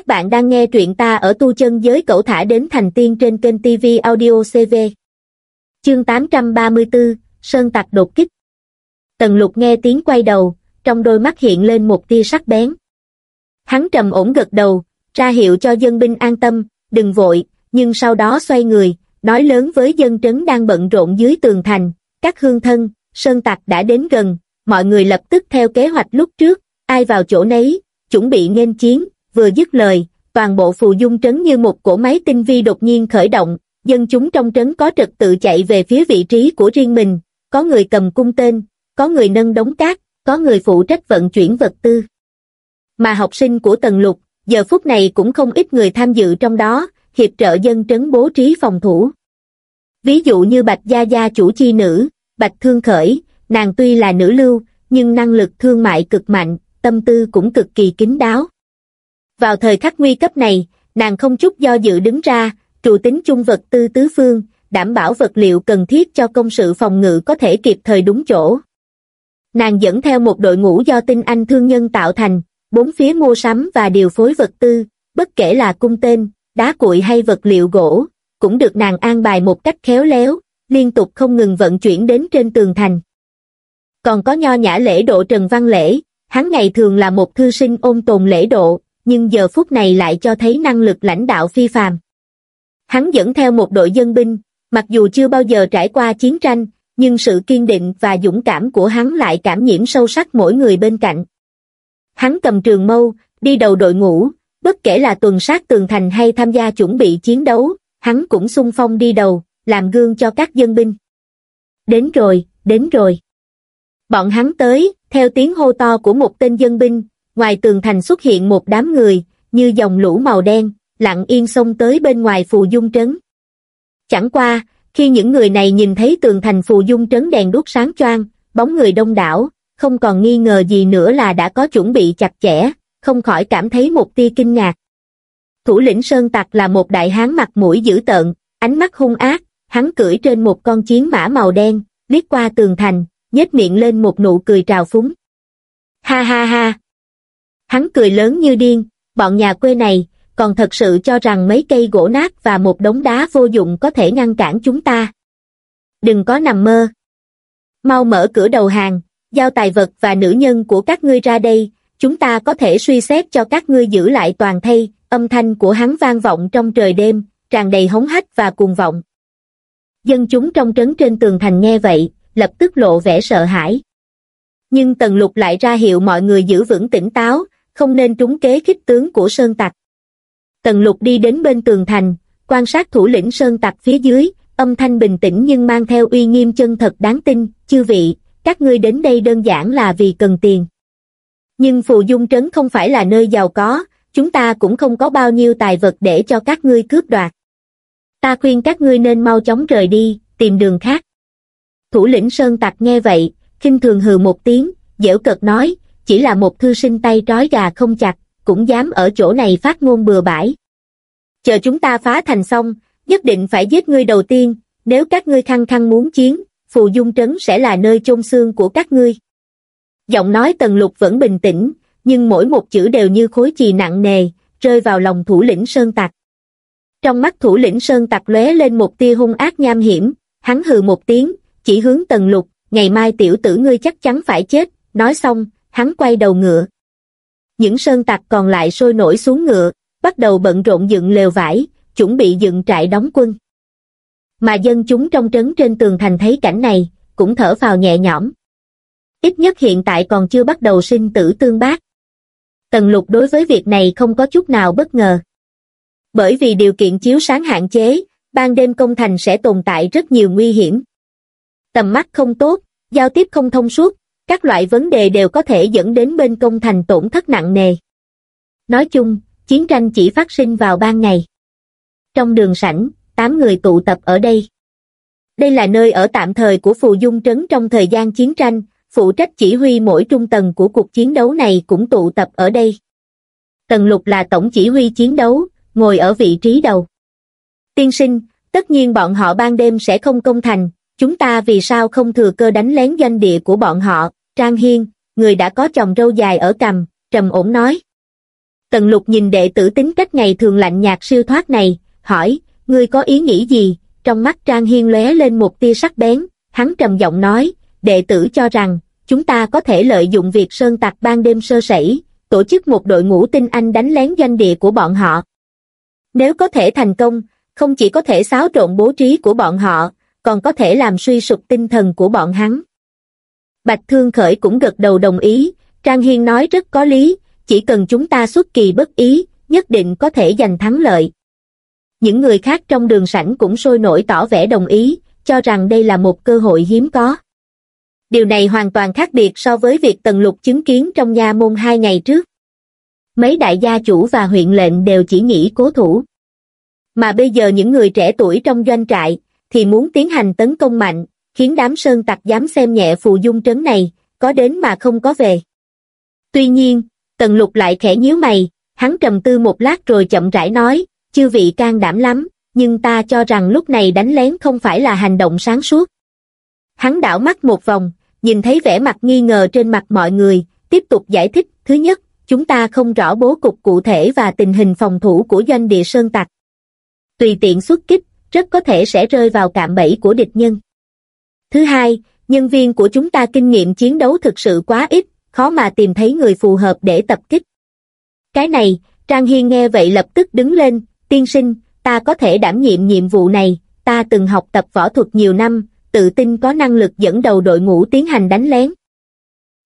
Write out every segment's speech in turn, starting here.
Các bạn đang nghe truyện ta ở tu chân giới cậu thả đến thành tiên trên kênh TV Audio CV. Chương 834, Sơn Tặc đột kích. Tần lục nghe tiếng quay đầu, trong đôi mắt hiện lên một tia sắc bén. Hắn trầm ổn gật đầu, ra hiệu cho dân binh an tâm, đừng vội, nhưng sau đó xoay người, nói lớn với dân trấn đang bận rộn dưới tường thành, các hương thân, Sơn Tặc đã đến gần, mọi người lập tức theo kế hoạch lúc trước, ai vào chỗ nấy, chuẩn bị nghênh chiến, vừa dứt lời, toàn bộ phù dung trấn như một cỗ máy tinh vi đột nhiên khởi động, dân chúng trong trấn có trật tự chạy về phía vị trí của riêng mình, có người cầm cung tên, có người nâng đống cát, có người phụ trách vận chuyển vật tư. Mà học sinh của Tần Lục, giờ phút này cũng không ít người tham dự trong đó, hiệp trợ dân trấn bố trí phòng thủ. Ví dụ như Bạch Gia Gia chủ chi nữ, Bạch Thương Khởi, nàng tuy là nữ lưu, nhưng năng lực thương mại cực mạnh, tâm tư cũng cực kỳ kín đáo. Vào thời khắc nguy cấp này, nàng không chút do dự đứng ra, trụ tính chung vật tư tứ phương, đảm bảo vật liệu cần thiết cho công sự phòng ngự có thể kịp thời đúng chỗ. Nàng dẫn theo một đội ngũ do tinh anh thương nhân tạo thành, bốn phía mua sắm và điều phối vật tư, bất kể là cung tên, đá cuội hay vật liệu gỗ, cũng được nàng an bài một cách khéo léo, liên tục không ngừng vận chuyển đến trên tường thành. Còn có nho nhã lễ độ Trần Văn Lễ, hắn ngày thường là một thư sinh ôn tồn lễ độ, nhưng giờ phút này lại cho thấy năng lực lãnh đạo phi phàm. Hắn dẫn theo một đội dân binh, mặc dù chưa bao giờ trải qua chiến tranh, nhưng sự kiên định và dũng cảm của hắn lại cảm nhiễm sâu sắc mỗi người bên cạnh. Hắn cầm trường mâu, đi đầu đội ngũ, bất kể là tuần sát tường thành hay tham gia chuẩn bị chiến đấu, hắn cũng xung phong đi đầu, làm gương cho các dân binh. Đến rồi, đến rồi. Bọn hắn tới, theo tiếng hô to của một tên dân binh, ngoài tường thành xuất hiện một đám người, như dòng lũ màu đen, lặng yên xông tới bên ngoài phù dung trấn. Chẳng qua, khi những người này nhìn thấy tường thành phù dung trấn đèn đuốc sáng choang, bóng người đông đảo, không còn nghi ngờ gì nữa là đã có chuẩn bị chặt chẽ, không khỏi cảm thấy một tia kinh ngạc. Thủ lĩnh Sơn Tặc là một đại hán mặt mũi dữ tợn, ánh mắt hung ác, hắn cưỡi trên một con chiến mã màu đen, liếc qua tường thành, nhếch miệng lên một nụ cười trào phúng. Ha ha ha, Hắn cười lớn như điên, bọn nhà quê này, còn thật sự cho rằng mấy cây gỗ nát và một đống đá vô dụng có thể ngăn cản chúng ta. Đừng có nằm mơ. Mau mở cửa đầu hàng, giao tài vật và nữ nhân của các ngươi ra đây, chúng ta có thể suy xét cho các ngươi giữ lại toàn thây, âm thanh của hắn vang vọng trong trời đêm, tràn đầy hống hách và cuồng vọng. Dân chúng trong trấn trên tường thành nghe vậy, lập tức lộ vẻ sợ hãi. Nhưng Tần Lục lại ra hiệu mọi người giữ vững tỉnh táo, không nên trúng kế khích tướng của Sơn Tặc. Tần lục đi đến bên tường thành, quan sát thủ lĩnh Sơn Tặc phía dưới, âm thanh bình tĩnh nhưng mang theo uy nghiêm chân thật đáng tin, chư vị, các ngươi đến đây đơn giản là vì cần tiền. Nhưng Phù Dung Trấn không phải là nơi giàu có, chúng ta cũng không có bao nhiêu tài vật để cho các ngươi cướp đoạt. Ta khuyên các ngươi nên mau chóng rời đi, tìm đường khác. Thủ lĩnh Sơn Tặc nghe vậy, khinh thường hừ một tiếng, dễu cợt nói, chỉ là một thư sinh tay trói gà không chặt, cũng dám ở chỗ này phát ngôn bừa bãi. Chờ chúng ta phá thành xong, nhất định phải giết ngươi đầu tiên, nếu các ngươi khăng khăng muốn chiến, phù dung trấn sẽ là nơi chôn xương của các ngươi. Giọng nói tần lục vẫn bình tĩnh, nhưng mỗi một chữ đều như khối chì nặng nề, rơi vào lòng thủ lĩnh Sơn Tặc. Trong mắt thủ lĩnh Sơn Tặc lóe lên một tia hung ác nham hiểm, hắn hừ một tiếng, chỉ hướng tần lục, ngày mai tiểu tử ngươi chắc chắn phải chết, nói xong, hắn quay đầu ngựa. Những sơn tặc còn lại sôi nổi xuống ngựa, bắt đầu bận rộn dựng lều vải, chuẩn bị dựng trại đóng quân. Mà dân chúng trong trấn trên tường thành thấy cảnh này, cũng thở phào nhẹ nhõm. Ít nhất hiện tại còn chưa bắt đầu sinh tử tương bác. Tần lục đối với việc này không có chút nào bất ngờ. Bởi vì điều kiện chiếu sáng hạn chế, ban đêm công thành sẽ tồn tại rất nhiều nguy hiểm. Tầm mắt không tốt, giao tiếp không thông suốt, các loại vấn đề đều có thể dẫn đến bên công thành tổn thất nặng nề. Nói chung, chiến tranh chỉ phát sinh vào ban ngày. Trong đường sảnh, tám người tụ tập ở đây. Đây là nơi ở tạm thời của Phù Dung Trấn trong thời gian chiến tranh, phụ trách chỉ huy mỗi trung tầng của cuộc chiến đấu này cũng tụ tập ở đây. Tần Lục là tổng chỉ huy chiến đấu, ngồi ở vị trí đầu. Tiên sinh, tất nhiên bọn họ ban đêm sẽ không công thành, chúng ta vì sao không thừa cơ đánh lén doanh địa của bọn họ, Trang Hiên, người đã có chồng râu dài ở cằm, trầm ổn nói. Tần lục nhìn đệ tử tính cách ngày thường lạnh nhạt siêu thoát này, hỏi, ngươi có ý nghĩ gì? Trong mắt Trang Hiên lóe lên một tia sắc bén, hắn trầm giọng nói, đệ tử cho rằng, chúng ta có thể lợi dụng việc sơn tặc ban đêm sơ sẩy, tổ chức một đội ngũ tinh anh đánh lén doanh địa của bọn họ. Nếu có thể thành công, không chỉ có thể xáo trộn bố trí của bọn họ, còn có thể làm suy sụp tinh thần của bọn hắn. Bạch Thương Khởi cũng gật đầu đồng ý, Trang Hiên nói rất có lý, chỉ cần chúng ta xuất kỳ bất ý, nhất định có thể giành thắng lợi. Những người khác trong đường sảnh cũng sôi nổi tỏ vẻ đồng ý, cho rằng đây là một cơ hội hiếm có. Điều này hoàn toàn khác biệt so với việc Tần Lục chứng kiến trong nha môn hai ngày trước. Mấy đại gia chủ và huyện lệnh đều chỉ nghĩ cố thủ. Mà bây giờ những người trẻ tuổi trong doanh trại, thì muốn tiến hành tấn công mạnh, khiến đám sơn tặc dám xem nhẹ phù dung trấn này, có đến mà không có về. Tuy nhiên, Tần Lục lại khẽ nhíu mày, hắn trầm tư một lát rồi chậm rãi nói, chư vị can đảm lắm, nhưng ta cho rằng lúc này đánh lén không phải là hành động sáng suốt. Hắn đảo mắt một vòng, nhìn thấy vẻ mặt nghi ngờ trên mặt mọi người, tiếp tục giải thích, thứ nhất, chúng ta không rõ bố cục cụ thể và tình hình phòng thủ của doanh địa sơn tặc. Tùy tiện xuất kích, rất có thể sẽ rơi vào cạm bẫy của địch nhân. Thứ hai, nhân viên của chúng ta kinh nghiệm chiến đấu thực sự quá ít, khó mà tìm thấy người phù hợp để tập kích. Cái này, Trang Hiên nghe vậy lập tức đứng lên, tiên sinh, ta có thể đảm nhiệm nhiệm vụ này, ta từng học tập võ thuật nhiều năm, tự tin có năng lực dẫn đầu đội ngũ tiến hành đánh lén.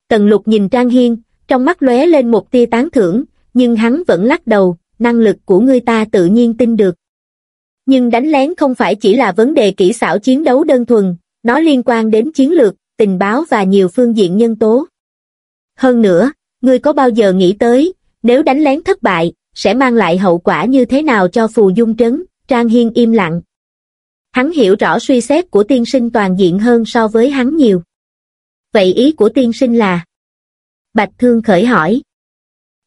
Tần lục nhìn Trang Hiên, trong mắt lóe lên một tia tán thưởng, nhưng hắn vẫn lắc đầu, năng lực của ngươi ta tự nhiên tin được. Nhưng đánh lén không phải chỉ là vấn đề kỹ xảo chiến đấu đơn thuần, nó liên quan đến chiến lược, tình báo và nhiều phương diện nhân tố. Hơn nữa, ngươi có bao giờ nghĩ tới, nếu đánh lén thất bại, sẽ mang lại hậu quả như thế nào cho phù dung trấn, Trang Hiên im lặng. Hắn hiểu rõ suy xét của tiên sinh toàn diện hơn so với hắn nhiều. Vậy ý của tiên sinh là? Bạch Thương khởi hỏi.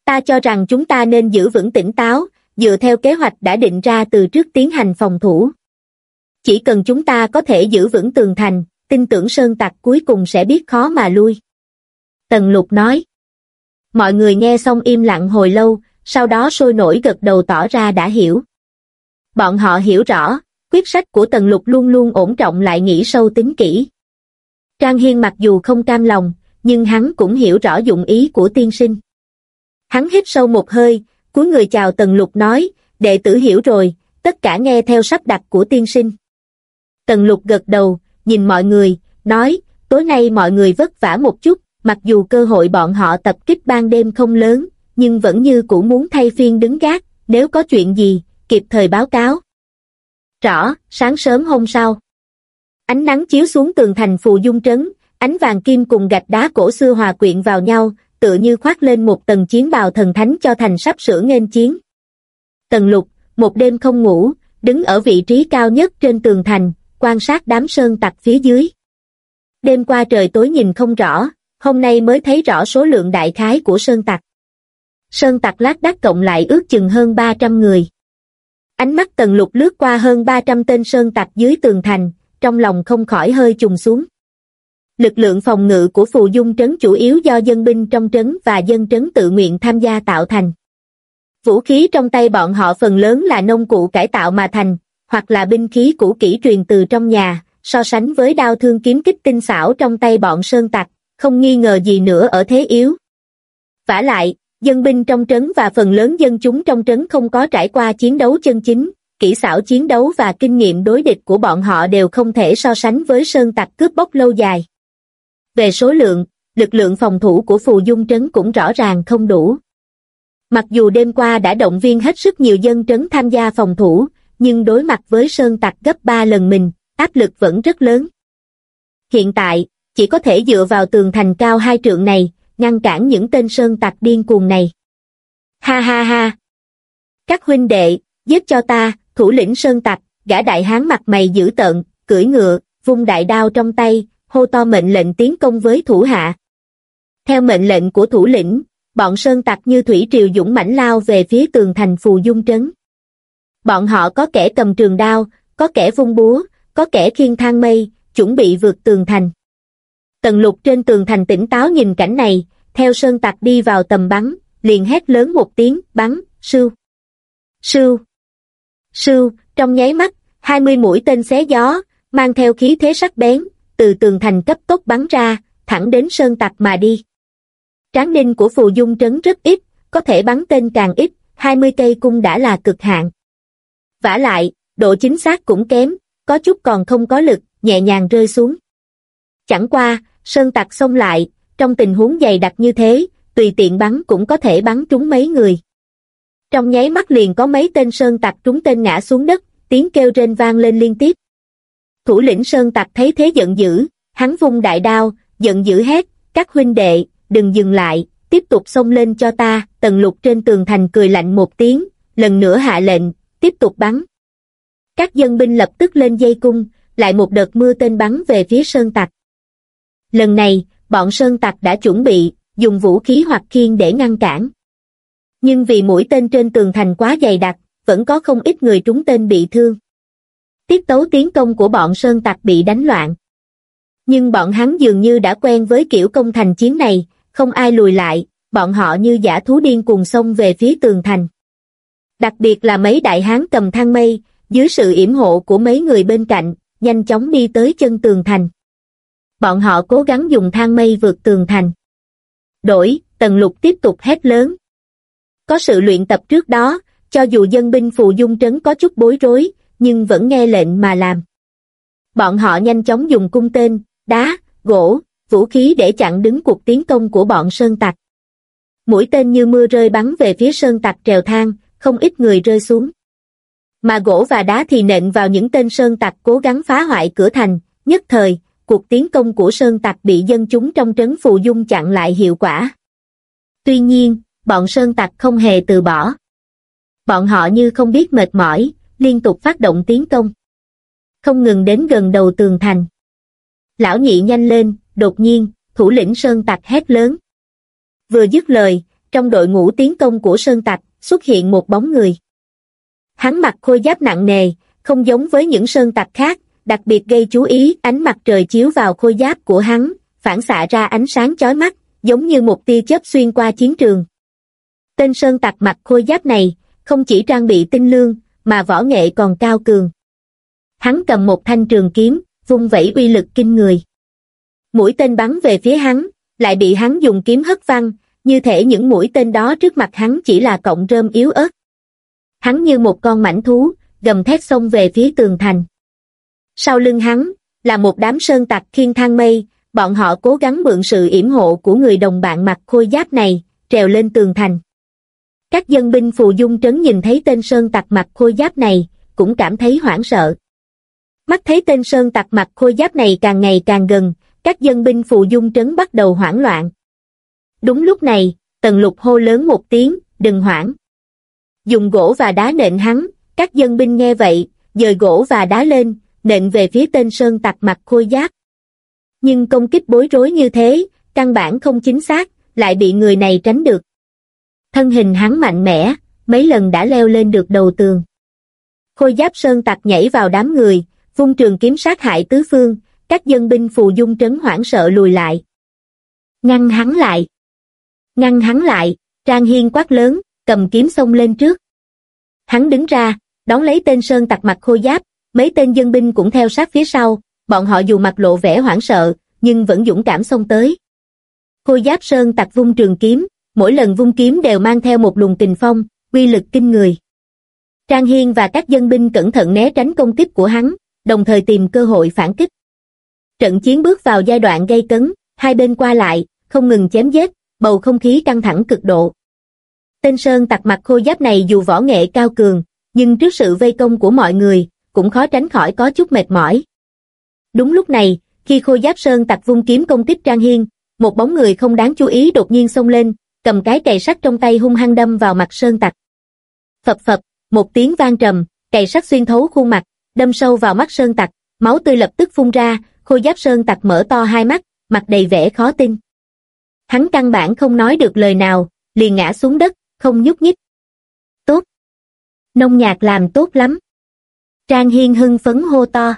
Ta cho rằng chúng ta nên giữ vững tỉnh táo, dựa theo kế hoạch đã định ra từ trước tiến hành phòng thủ. Chỉ cần chúng ta có thể giữ vững tường thành, tin tưởng sơn tặc cuối cùng sẽ biết khó mà lui. Tần lục nói. Mọi người nghe xong im lặng hồi lâu, sau đó sôi nổi gật đầu tỏ ra đã hiểu. Bọn họ hiểu rõ, quyết sách của Tần Lục luôn luôn ổn trọng lại nghĩ sâu tính kỹ. Trang Hiên mặc dù không cam lòng, nhưng hắn cũng hiểu rõ dụng ý của tiên sinh. Hắn hít sâu một hơi, cuối người chào Tần Lục nói, đệ tử hiểu rồi, tất cả nghe theo sắp đặt của tiên sinh. Tần Lục gật đầu, nhìn mọi người, nói, tối nay mọi người vất vả một chút, mặc dù cơ hội bọn họ tập kích ban đêm không lớn, nhưng vẫn như cũ muốn thay phiên đứng gác, nếu có chuyện gì, kịp thời báo cáo. Rõ, sáng sớm hôm sau. Ánh nắng chiếu xuống tường thành phù dung trấn, ánh vàng kim cùng gạch đá cổ xưa hòa quyện vào nhau, tựa như khoác lên một tầng chiến bào thần thánh cho thành sắp sửa nghênh chiến. Tần lục, một đêm không ngủ, đứng ở vị trí cao nhất trên tường thành, quan sát đám sơn tặc phía dưới. Đêm qua trời tối nhìn không rõ, hôm nay mới thấy rõ số lượng đại khái của sơn tặc. Sơn tặc lát đác cộng lại ước chừng hơn 300 người. Ánh mắt tần lục lướt qua hơn 300 tên sơn tặc dưới tường thành, trong lòng không khỏi hơi trùng xuống. Lực lượng phòng ngự của phù dung trấn chủ yếu do dân binh trong trấn và dân trấn tự nguyện tham gia tạo thành. Vũ khí trong tay bọn họ phần lớn là nông cụ cải tạo mà thành, hoặc là binh khí cũ kỹ truyền từ trong nhà, so sánh với đao thương kiếm kích tinh xảo trong tay bọn sơn tặc, không nghi ngờ gì nữa ở thế yếu. vả lại, dân binh trong trấn và phần lớn dân chúng trong trấn không có trải qua chiến đấu chân chính, kỹ xảo chiến đấu và kinh nghiệm đối địch của bọn họ đều không thể so sánh với sơn tặc cướp bóc lâu dài. Về số lượng, lực lượng phòng thủ của Phù Dung Trấn cũng rõ ràng không đủ. Mặc dù đêm qua đã động viên hết sức nhiều dân trấn tham gia phòng thủ, nhưng đối mặt với sơn tặc gấp 3 lần mình, áp lực vẫn rất lớn. Hiện tại, chỉ có thể dựa vào tường thành cao hai trượng này, ngăn cản những tên sơn tặc điên cuồng này. Ha ha ha! Các huynh đệ, giết cho ta, thủ lĩnh sơn tặc, gã đại hán mặt mày dữ tợn, cưỡi ngựa, vung đại đao trong tay, hô to mệnh lệnh tiến công với thủ hạ. Theo mệnh lệnh của thủ lĩnh, bọn sơn tặc như thủy triều dũng mãnh lao về phía tường thành phù dung trấn. Bọn họ có kẻ cầm trường đao, có kẻ vung búa, có kẻ khiêng thang mây, chuẩn bị vượt tường thành. Tần lục trên tường thành tỉnh táo nhìn cảnh này, theo sơn tặc đi vào tầm bắn, liền hét lớn một tiếng, bắn, sưu. Sưu. Sưu, trong nháy mắt, hai mươi mũi tên xé gió, mang theo khí thế sắc bén, từ tường thành cấp tốc bắn ra, thẳng đến sơn tặc mà đi. Tráng ninh của phù dung trấn rất ít, có thể bắn tên càng ít, 20 cây cung đã là cực hạn vả lại, độ chính xác cũng kém, có chút còn không có lực, nhẹ nhàng rơi xuống. Chẳng qua, sơn tặc xông lại, trong tình huống dày đặc như thế, tùy tiện bắn cũng có thể bắn trúng mấy người. Trong nháy mắt liền có mấy tên sơn tặc trúng tên ngã xuống đất, tiếng kêu rên vang lên liên tiếp. Thủ lĩnh sơn tặc thấy thế giận dữ, hắn vung đại đao, giận dữ hét, các huynh đệ, đừng dừng lại, tiếp tục xông lên cho ta, tần lục trên tường thành cười lạnh một tiếng, lần nữa hạ lệnh, tiếp tục bắn. Các dân binh lập tức lên dây cung, lại một đợt mưa tên bắn về phía sơn tặc. Lần này, bọn sơn tặc đã chuẩn bị, dùng vũ khí hoặc khiên để ngăn cản. Nhưng vì mũi tên trên tường thành quá dày đặc, vẫn có không ít người trúng tên bị thương. Tiết tấu tiến công của bọn sơn tặc bị đánh loạn. Nhưng bọn hắn dường như đã quen với kiểu công thành chiến này, không ai lùi lại, bọn họ như giả thú điên cùng xông về phía tường thành. Đặc biệt là mấy đại hán cầm thang mây, dưới sự yểm hộ của mấy người bên cạnh, nhanh chóng đi tới chân tường thành. Bọn họ cố gắng dùng thang mây vượt tường thành. Đổi, tần lục tiếp tục hét lớn. Có sự luyện tập trước đó, cho dù dân binh phù dung trấn có chút bối rối, nhưng vẫn nghe lệnh mà làm. Bọn họ nhanh chóng dùng cung tên, đá, gỗ, vũ khí để chặn đứng cuộc tiến công của bọn sơn tặc. Mũi tên như mưa rơi bắn về phía sơn tặc trèo thang, không ít người rơi xuống. Mà gỗ và đá thì nện vào những tên sơn tặc cố gắng phá hoại cửa thành, nhất thời, cuộc tiến công của sơn tặc bị dân chúng trong trấn phù dung chặn lại hiệu quả. Tuy nhiên, bọn sơn tặc không hề từ bỏ. Bọn họ như không biết mệt mỏi, liên tục phát động tiến công. Không ngừng đến gần đầu tường thành. Lão nhị nhanh lên, đột nhiên, thủ lĩnh Sơn Tặc hét lớn. Vừa dứt lời, trong đội ngũ tiến công của Sơn Tặc, xuất hiện một bóng người. Hắn mặc khôi giáp nặng nề, không giống với những Sơn Tặc khác, đặc biệt gây chú ý ánh mặt trời chiếu vào khôi giáp của hắn, phản xạ ra ánh sáng chói mắt, giống như một tia chớp xuyên qua chiến trường. Tên Sơn Tặc mặc khôi giáp này, không chỉ trang bị tinh lương, mà võ nghệ còn cao cường. Hắn cầm một thanh trường kiếm, vung vẩy uy lực kinh người mũi tên bắn về phía hắn, lại bị hắn dùng kiếm hất văng, như thể những mũi tên đó trước mặt hắn chỉ là cọng rơm yếu ớt. Hắn như một con mảnh thú, gầm thét xông về phía tường thành. Sau lưng hắn, là một đám sơn tặc khiên thang mây, bọn họ cố gắng mượn sự yểm hộ của người đồng bạn mặc khôi giáp này, trèo lên tường thành. Các dân binh phù dung trấn nhìn thấy tên sơn tặc mặc khôi giáp này, cũng cảm thấy hoảng sợ. Mắt thấy tên sơn tặc mặc khôi giáp này càng ngày càng gần, các dân binh phù dung trấn bắt đầu hoảng loạn. Đúng lúc này, tần lục hô lớn một tiếng, đừng hoảng. Dùng gỗ và đá nện hắn, các dân binh nghe vậy, dời gỗ và đá lên, nện về phía tên sơn tặc mặt khôi giáp. Nhưng công kích bối rối như thế, căn bản không chính xác, lại bị người này tránh được. Thân hình hắn mạnh mẽ, mấy lần đã leo lên được đầu tường. Khôi giáp sơn tặc nhảy vào đám người, vung trường kiếm sát hại tứ phương, các dân binh phù dung trấn hoảng sợ lùi lại. Ngăn hắn lại. Ngăn hắn lại, Trang Hiên quát lớn, cầm kiếm xông lên trước. Hắn đứng ra, đón lấy tên Sơn tặc mặt khô giáp, mấy tên dân binh cũng theo sát phía sau, bọn họ dù mặt lộ vẻ hoảng sợ, nhưng vẫn dũng cảm xông tới. Khô giáp Sơn tặc vung trường kiếm, mỗi lần vung kiếm đều mang theo một luồng kình phong, quy lực kinh người. Trang Hiên và các dân binh cẩn thận né tránh công kích của hắn, đồng thời tìm cơ hội phản kích. Trận chiến bước vào giai đoạn gây cấn, hai bên qua lại, không ngừng chém giết, bầu không khí căng thẳng cực độ. Tên Sơn tặc mặt khô giáp này dù võ nghệ cao cường, nhưng trước sự vây công của mọi người, cũng khó tránh khỏi có chút mệt mỏi. Đúng lúc này, khi khô giáp Sơn tặc vung kiếm công kích Trang Hiên, một bóng người không đáng chú ý đột nhiên xông lên, cầm cái cày sắt trong tay hung hăng đâm vào mặt Sơn tặc. Phập phập, một tiếng vang trầm, cày sắt xuyên thấu khuôn mặt, đâm sâu vào mắt Sơn tặc, máu tươi lập tức phun ra, khô giáp sơn tặc mở to hai mắt, mặt đầy vẻ khó tin. Hắn căn bản không nói được lời nào, liền ngã xuống đất, không nhúc nhích. Tốt. Nông nhạc làm tốt lắm. Trang Hiên hưng phấn hô to.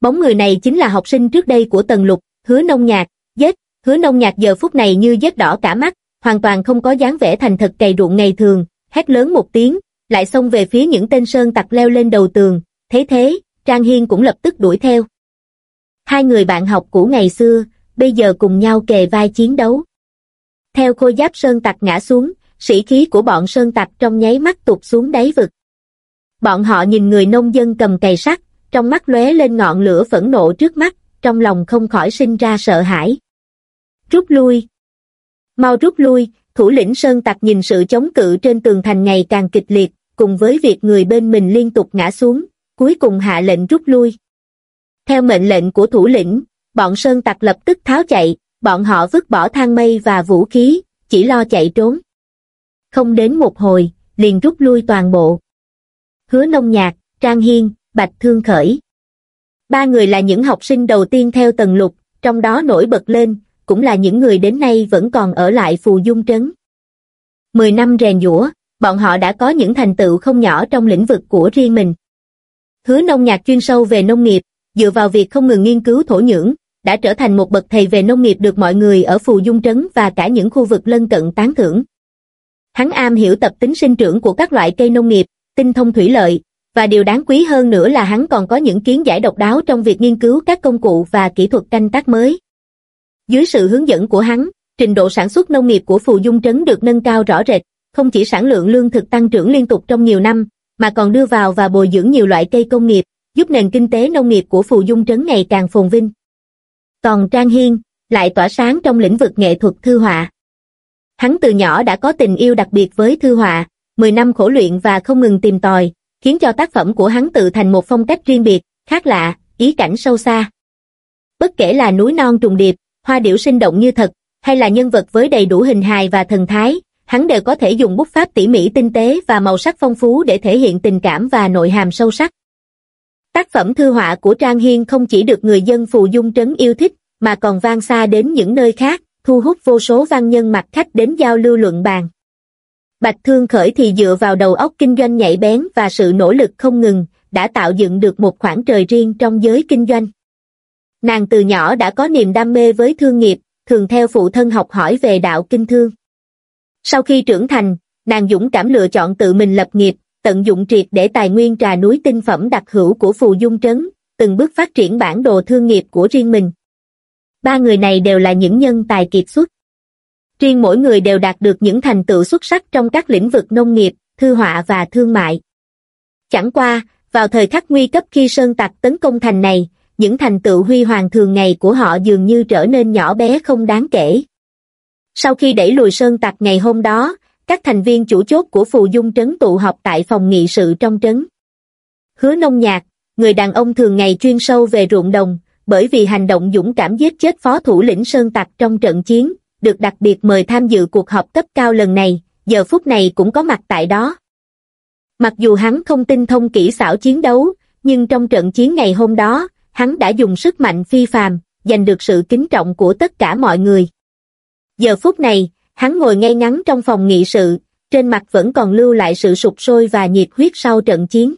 Bóng người này chính là học sinh trước đây của Tần Lục, hứa nông nhạc, dết, hứa nông nhạc giờ phút này như vết đỏ cả mắt, hoàn toàn không có dáng vẻ thành thật cày ruộng ngày thường, hét lớn một tiếng, lại xông về phía những tên sơn tặc leo lên đầu tường, thế thế, Trang Hiên cũng lập tức đuổi theo. Hai người bạn học của ngày xưa, bây giờ cùng nhau kề vai chiến đấu. Theo khôi giáp sơn tặc ngã xuống, sĩ khí của bọn sơn tặc trong nháy mắt tụt xuống đáy vực. Bọn họ nhìn người nông dân cầm cày sắt, trong mắt lóe lên ngọn lửa phẫn nộ trước mắt, trong lòng không khỏi sinh ra sợ hãi. Rút lui. Mau rút lui, thủ lĩnh Sơn Tặc nhìn sự chống cự trên tường thành ngày càng kịch liệt, cùng với việc người bên mình liên tục ngã xuống, cuối cùng hạ lệnh rút lui. Theo mệnh lệnh của thủ lĩnh, bọn Sơn Tặc lập tức tháo chạy, bọn họ vứt bỏ thang mây và vũ khí, chỉ lo chạy trốn. Không đến một hồi, liền rút lui toàn bộ. Hứa nông nhạc, Trang Hiên, Bạch Thương Khởi. Ba người là những học sinh đầu tiên theo tầng lục, trong đó nổi bật lên, cũng là những người đến nay vẫn còn ở lại phù dung trấn. Mười năm rèn giũa, bọn họ đã có những thành tựu không nhỏ trong lĩnh vực của riêng mình. Hứa nông nhạc chuyên sâu về nông nghiệp, dựa vào việc không ngừng nghiên cứu thổ nhưỡng, đã trở thành một bậc thầy về nông nghiệp được mọi người ở phù dung trấn và cả những khu vực lân cận tán thưởng. Hắn am hiểu tập tính sinh trưởng của các loại cây nông nghiệp, tinh thông thủy lợi, và điều đáng quý hơn nữa là hắn còn có những kiến giải độc đáo trong việc nghiên cứu các công cụ và kỹ thuật canh tác mới. Dưới sự hướng dẫn của hắn, trình độ sản xuất nông nghiệp của Phù Dung Trấn được nâng cao rõ rệt, không chỉ sản lượng lương thực tăng trưởng liên tục trong nhiều năm, mà còn đưa vào và bồi dưỡng nhiều loại cây công nghiệp, giúp nền kinh tế nông nghiệp của Phù Dung Trấn ngày càng phồn vinh. Còn Trang Hiên, lại tỏa sáng trong lĩnh vực nghệ thuật thư họa. Hắn từ nhỏ đã có tình yêu đặc biệt với thư họa, 10 năm khổ luyện và không ngừng tìm tòi, khiến cho tác phẩm của hắn tự thành một phong cách riêng biệt, khác lạ, ý cảnh sâu xa. Bất kể là núi non trùng điệp, hoa điểu sinh động như thật, hay là nhân vật với đầy đủ hình hài và thần thái, hắn đều có thể dùng bút pháp tỉ mỉ tinh tế và màu sắc phong phú để thể hiện tình cảm và nội hàm sâu sắc. Tác phẩm thư họa của Trang Hiên không chỉ được người dân Phù Dung Trấn yêu thích, mà còn vang xa đến những nơi khác, thu hút vô số văn nhân mặt khách đến giao lưu luận bàn. Bạch Thương Khởi thì dựa vào đầu óc kinh doanh nhạy bén và sự nỗ lực không ngừng, đã tạo dựng được một khoảng trời riêng trong giới kinh doanh. Nàng từ nhỏ đã có niềm đam mê với thương nghiệp, thường theo phụ thân học hỏi về đạo kinh thương. Sau khi trưởng thành, nàng dũng cảm lựa chọn tự mình lập nghiệp, tận dụng triệt để tài nguyên trà núi tinh phẩm đặc hữu của Phù Dung Trấn, từng bước phát triển bản đồ thương nghiệp của riêng mình. Ba người này đều là những nhân tài kiệt xuất. Riêng mỗi người đều đạt được những thành tựu xuất sắc trong các lĩnh vực nông nghiệp, thư họa và thương mại. Chẳng qua, vào thời khắc nguy cấp khi Sơn Tặc tấn công thành này, những thành tựu huy hoàng thường ngày của họ dường như trở nên nhỏ bé không đáng kể. Sau khi đẩy lùi Sơn Tặc ngày hôm đó, các thành viên chủ chốt của Phù Dung Trấn tụ họp tại phòng nghị sự trong trấn. Hứa nông nhạc, người đàn ông thường ngày chuyên sâu về ruộng đồng, bởi vì hành động dũng cảm giết chết phó thủ lĩnh Sơn Tặc trong trận chiến, được đặc biệt mời tham dự cuộc họp cấp cao lần này, giờ phút này cũng có mặt tại đó. Mặc dù hắn không tinh thông kỹ xảo chiến đấu, nhưng trong trận chiến ngày hôm đó, hắn đã dùng sức mạnh phi phàm, giành được sự kính trọng của tất cả mọi người. Giờ phút này, hắn ngồi ngay ngắn trong phòng nghị sự, trên mặt vẫn còn lưu lại sự sụp sôi và nhiệt huyết sau trận chiến.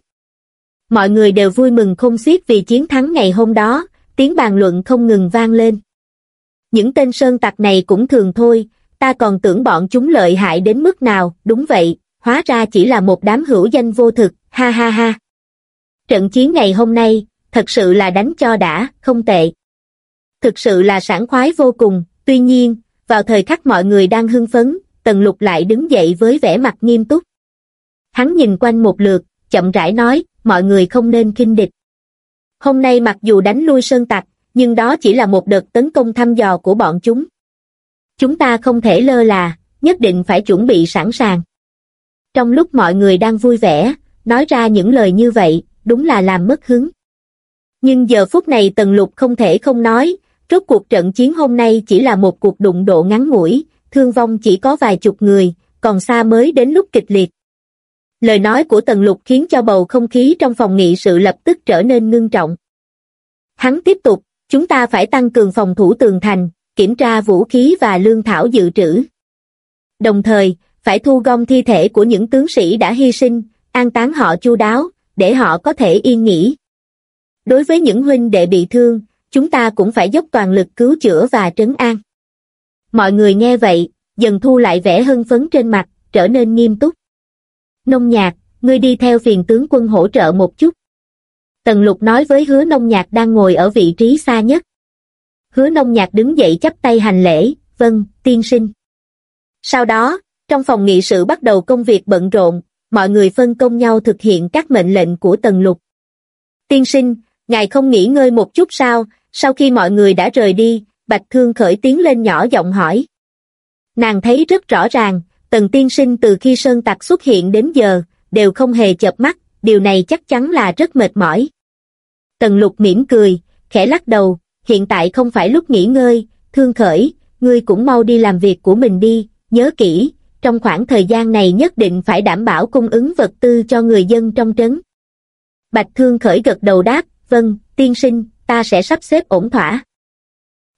Mọi người đều vui mừng không xiết vì chiến thắng ngày hôm đó, tiếng bàn luận không ngừng vang lên. Những tên sơn tặc này cũng thường thôi, ta còn tưởng bọn chúng lợi hại đến mức nào, đúng vậy, hóa ra chỉ là một đám hữu danh vô thực, ha ha ha. Trận chiến ngày hôm nay, thật sự là đánh cho đã, không tệ. Thực sự là sảng khoái vô cùng, tuy nhiên, vào thời khắc mọi người đang hưng phấn, Tần Lục lại đứng dậy với vẻ mặt nghiêm túc. Hắn nhìn quanh một lượt, chậm rãi nói, mọi người không nên kinh địch. Hôm nay mặc dù đánh lui sơn tặc, nhưng đó chỉ là một đợt tấn công thăm dò của bọn chúng. Chúng ta không thể lơ là, nhất định phải chuẩn bị sẵn sàng. Trong lúc mọi người đang vui vẻ, nói ra những lời như vậy, đúng là làm mất hứng. Nhưng giờ phút này Tần Lục không thể không nói, rốt cuộc trận chiến hôm nay chỉ là một cuộc đụng độ ngắn ngủi, thương vong chỉ có vài chục người, còn xa mới đến lúc kịch liệt. Lời nói của Tần Lục khiến cho bầu không khí trong phòng nghị sự lập tức trở nên ngưng trọng. Hắn tiếp tục, chúng ta phải tăng cường phòng thủ tường thành, kiểm tra vũ khí và lương thảo dự trữ. Đồng thời, phải thu gom thi thể của những tướng sĩ đã hy sinh, an táng họ chu đáo, để họ có thể yên nghỉ. Đối với những huynh đệ bị thương, chúng ta cũng phải dốc toàn lực cứu chữa và trấn an. Mọi người nghe vậy, dần thu lại vẻ hưng phấn trên mặt, trở nên nghiêm túc. Nông nhạc, ngươi đi theo phiền tướng quân hỗ trợ một chút. Tần lục nói với hứa nông nhạc đang ngồi ở vị trí xa nhất. Hứa nông nhạc đứng dậy chắp tay hành lễ, vâng, tiên sinh. Sau đó, trong phòng nghị sự bắt đầu công việc bận rộn, mọi người phân công nhau thực hiện các mệnh lệnh của tần lục. Tiên sinh, ngài không nghỉ ngơi một chút sao, sau khi mọi người đã rời đi, Bạch Thương khởi tiếng lên nhỏ giọng hỏi. Nàng thấy rất rõ ràng, tần tiên sinh từ khi sơn tặc xuất hiện đến giờ, đều không hề chợp mắt, điều này chắc chắn là rất mệt mỏi. Tần lục mỉm cười, khẽ lắc đầu, hiện tại không phải lúc nghỉ ngơi, thương khởi, ngươi cũng mau đi làm việc của mình đi, nhớ kỹ, trong khoảng thời gian này nhất định phải đảm bảo cung ứng vật tư cho người dân trong trấn. Bạch Thương khởi gật đầu đáp, vâng, tiên sinh, ta sẽ sắp xếp ổn thỏa.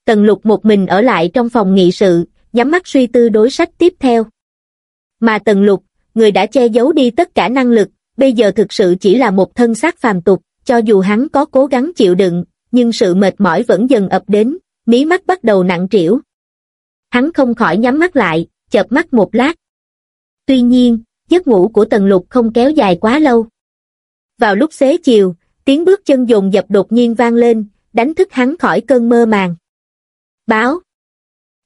Tần lục một mình ở lại trong phòng nghị sự, nhắm mắt suy tư đối sách tiếp theo. Mà tần lục, người đã che giấu đi tất cả năng lực, bây giờ thực sự chỉ là một thân xác phàm tục, cho dù hắn có cố gắng chịu đựng, nhưng sự mệt mỏi vẫn dần ập đến, mí mắt bắt đầu nặng trĩu. Hắn không khỏi nhắm mắt lại, chợp mắt một lát. Tuy nhiên, giấc ngủ của tần lục không kéo dài quá lâu. Vào lúc xế chiều, tiếng bước chân dồn dập đột nhiên vang lên, đánh thức hắn khỏi cơn mơ màng. Báo.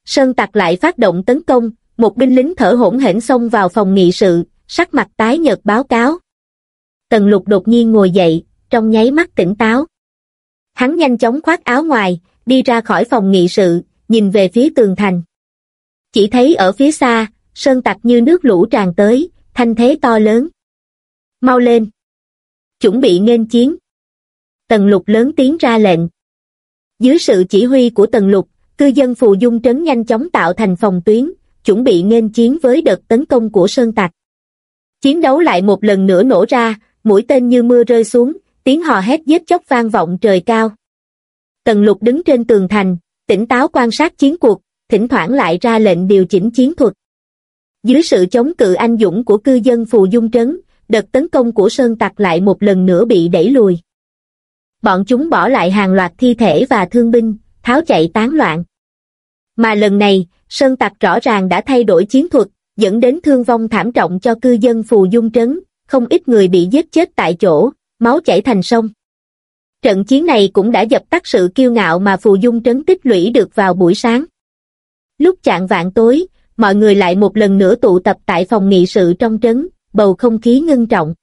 Sơn tặc lại phát động tấn công, một binh lính thở hổn hển xông vào phòng nghị sự, sắc mặt tái nhợt báo cáo. Tần lục đột nhiên ngồi dậy, trong nháy mắt tỉnh táo. Hắn nhanh chóng khoác áo ngoài, đi ra khỏi phòng nghị sự, nhìn về phía tường thành. Chỉ thấy ở phía xa, sơn tặc như nước lũ tràn tới, thanh thế to lớn. Mau lên! Chuẩn bị nghênh chiến. Tần lục lớn tiếng ra lệnh. Dưới sự chỉ huy của tần lục, cư dân phù dung trấn nhanh chóng tạo thành phòng tuyến, chuẩn bị nghênh chiến với đợt tấn công của sơn tặc. Chiến đấu lại một lần nữa nổ ra, mũi tên như mưa rơi xuống, tiếng hò hét giết chóc vang vọng trời cao. Tần lục đứng trên tường thành, tỉnh táo quan sát chiến cuộc, thỉnh thoảng lại ra lệnh điều chỉnh chiến thuật. Dưới sự chống cự anh dũng của cư dân phù dung trấn, đợt tấn công của Sơn Tặc lại một lần nữa bị đẩy lùi. Bọn chúng bỏ lại hàng loạt thi thể và thương binh, tháo chạy tán loạn. Mà lần này, Sơn Tặc rõ ràng đã thay đổi chiến thuật, dẫn đến thương vong thảm trọng cho cư dân phù dung trấn, không ít người bị giết chết tại chỗ, máu chảy thành sông. Trận chiến này cũng đã dập tắt sự kiêu ngạo mà phù dung trấn tích lũy được vào buổi sáng. Lúc chạng vạn tối, mọi người lại một lần nữa tụ tập tại phòng nghị sự trong trấn, bầu không khí ngưng trọng.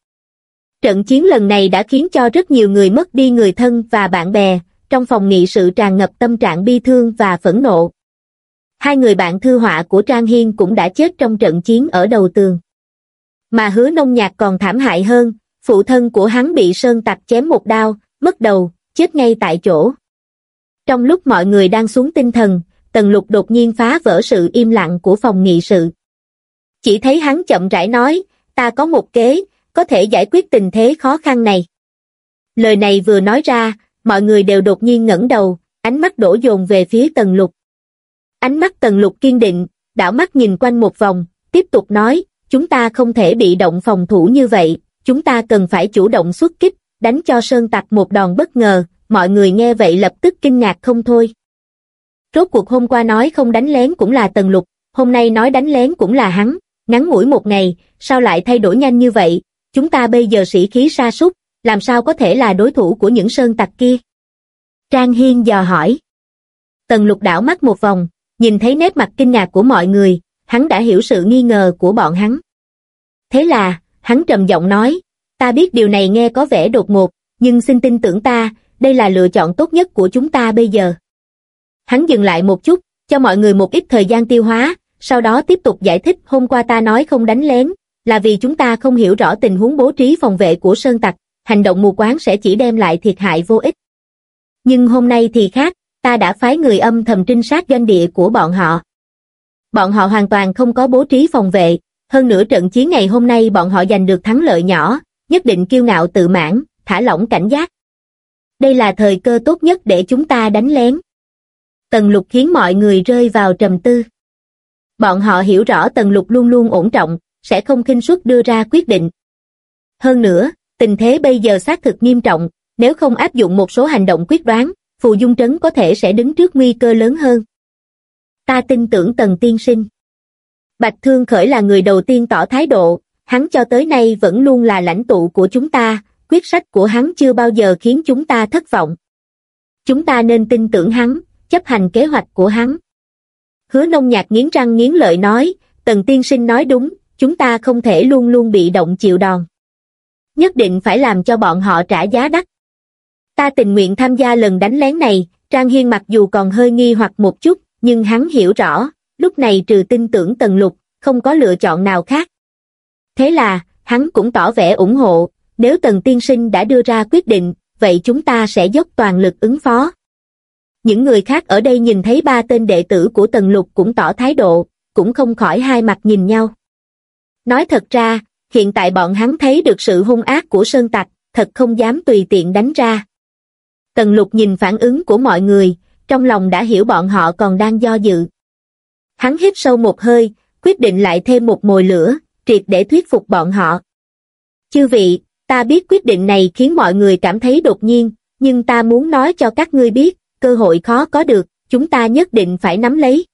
Trận chiến lần này đã khiến cho rất nhiều người mất đi người thân và bạn bè, trong phòng nghị sự tràn ngập tâm trạng bi thương và phẫn nộ. Hai người bạn thư họa của Trang Hiên cũng đã chết trong trận chiến ở đầu tường. Mà hứa nông nhạc còn thảm hại hơn, phụ thân của hắn bị sơn tặc chém một đao, mất đầu, chết ngay tại chỗ. Trong lúc mọi người đang xuống tinh thần, Tần Lục đột nhiên phá vỡ sự im lặng của phòng nghị sự. Chỉ thấy hắn chậm rãi nói, ta có một kế, có thể giải quyết tình thế khó khăn này. Lời này vừa nói ra, mọi người đều đột nhiên ngẩng đầu, ánh mắt đổ dồn về phía Tần Lục. Ánh mắt Tần Lục kiên định, đảo mắt nhìn quanh một vòng, tiếp tục nói, chúng ta không thể bị động phòng thủ như vậy, chúng ta cần phải chủ động xuất kích, đánh cho Sơn Tặc một đòn bất ngờ, mọi người nghe vậy lập tức kinh ngạc không thôi. Rốt cuộc hôm qua nói không đánh lén cũng là Tần Lục, hôm nay nói đánh lén cũng là hắn, ngắn ngủi một ngày, sao lại thay đổi nhanh như vậy, chúng ta bây giờ sĩ khí sa sút làm sao có thể là đối thủ của những sơn tặc kia? Trang Hiên dò hỏi. Tần lục đảo mắt một vòng, nhìn thấy nét mặt kinh ngạc của mọi người, hắn đã hiểu sự nghi ngờ của bọn hắn. Thế là, hắn trầm giọng nói, ta biết điều này nghe có vẻ đột ngột, nhưng xin tin tưởng ta, đây là lựa chọn tốt nhất của chúng ta bây giờ. Hắn dừng lại một chút, cho mọi người một ít thời gian tiêu hóa, sau đó tiếp tục giải thích hôm qua ta nói không đánh lén, là vì chúng ta không hiểu rõ tình huống bố trí phòng vệ của Sơn Tặc, hành động mù quáng sẽ chỉ đem lại thiệt hại vô ích. Nhưng hôm nay thì khác, ta đã phái người âm thầm trinh sát doanh địa của bọn họ. Bọn họ hoàn toàn không có bố trí phòng vệ, hơn nữa trận chiến ngày hôm nay bọn họ giành được thắng lợi nhỏ, nhất định kiêu ngạo tự mãn, thả lỏng cảnh giác. Đây là thời cơ tốt nhất để chúng ta đánh lén. Tần lục khiến mọi người rơi vào trầm tư. Bọn họ hiểu rõ tần lục luôn luôn ổn trọng, sẽ không khinh suất đưa ra quyết định. Hơn nữa, tình thế bây giờ xác thực nghiêm trọng, nếu không áp dụng một số hành động quyết đoán, Phù Dung Trấn có thể sẽ đứng trước nguy cơ lớn hơn. Ta tin tưởng Tần Tiên Sinh. Bạch Thương Khởi là người đầu tiên tỏ thái độ, hắn cho tới nay vẫn luôn là lãnh tụ của chúng ta, quyết sách của hắn chưa bao giờ khiến chúng ta thất vọng. Chúng ta nên tin tưởng hắn, chấp hành kế hoạch của hắn. Hứa nông nhạc nghiến răng nghiến lợi nói, Tần Tiên Sinh nói đúng, chúng ta không thể luôn luôn bị động chịu đòn. Nhất định phải làm cho bọn họ trả giá đắt. Ta tình nguyện tham gia lần đánh lén này, Trang Hiên mặc dù còn hơi nghi hoặc một chút, nhưng hắn hiểu rõ, lúc này trừ tin tưởng Tần Lục, không có lựa chọn nào khác. Thế là, hắn cũng tỏ vẻ ủng hộ, nếu Tần Tiên Sinh đã đưa ra quyết định, vậy chúng ta sẽ dốc toàn lực ứng phó. Những người khác ở đây nhìn thấy ba tên đệ tử của Tần Lục cũng tỏ thái độ, cũng không khỏi hai mặt nhìn nhau. Nói thật ra, hiện tại bọn hắn thấy được sự hung ác của Sơn Tặc, thật không dám tùy tiện đánh ra. Tần Lục nhìn phản ứng của mọi người, trong lòng đã hiểu bọn họ còn đang do dự. Hắn hít sâu một hơi, quyết định lại thêm một mồi lửa, triệt để thuyết phục bọn họ. Chư vị, ta biết quyết định này khiến mọi người cảm thấy đột nhiên, nhưng ta muốn nói cho các ngươi biết, cơ hội khó có được, chúng ta nhất định phải nắm lấy.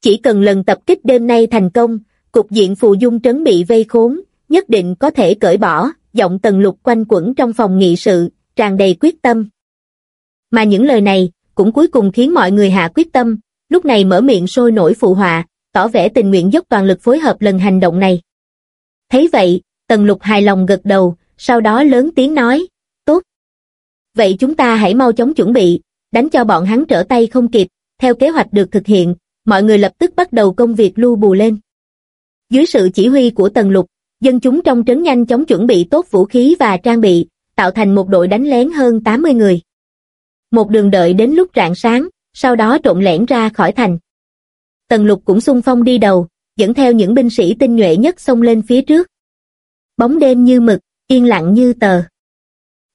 Chỉ cần lần tập kích đêm nay thành công, cục diện phù dung trấn bị vây khốn, nhất định có thể cởi bỏ, giọng tần lục quanh quẩn trong phòng nghị sự, tràn đầy quyết tâm. Mà những lời này, cũng cuối cùng khiến mọi người hạ quyết tâm, lúc này mở miệng sôi nổi phụ họa, tỏ vẻ tình nguyện dốc toàn lực phối hợp lần hành động này. Thấy vậy, tần lục hài lòng gật đầu, sau đó lớn tiếng nói, tốt. Vậy chúng ta hãy mau chóng chuẩn bị, đánh cho bọn hắn trở tay không kịp, theo kế hoạch được thực hiện, mọi người lập tức bắt đầu công việc lưu bù lên. Dưới sự chỉ huy của Tần Lục, dân chúng trong trấn nhanh chóng chuẩn bị tốt vũ khí và trang bị, tạo thành một đội đánh lén hơn 80 người. Một đường đợi đến lúc rạng sáng, sau đó trộn lẻn ra khỏi thành. Tần Lục cũng xung phong đi đầu, dẫn theo những binh sĩ tinh nhuệ nhất xông lên phía trước. Bóng đêm như mực, yên lặng như tờ.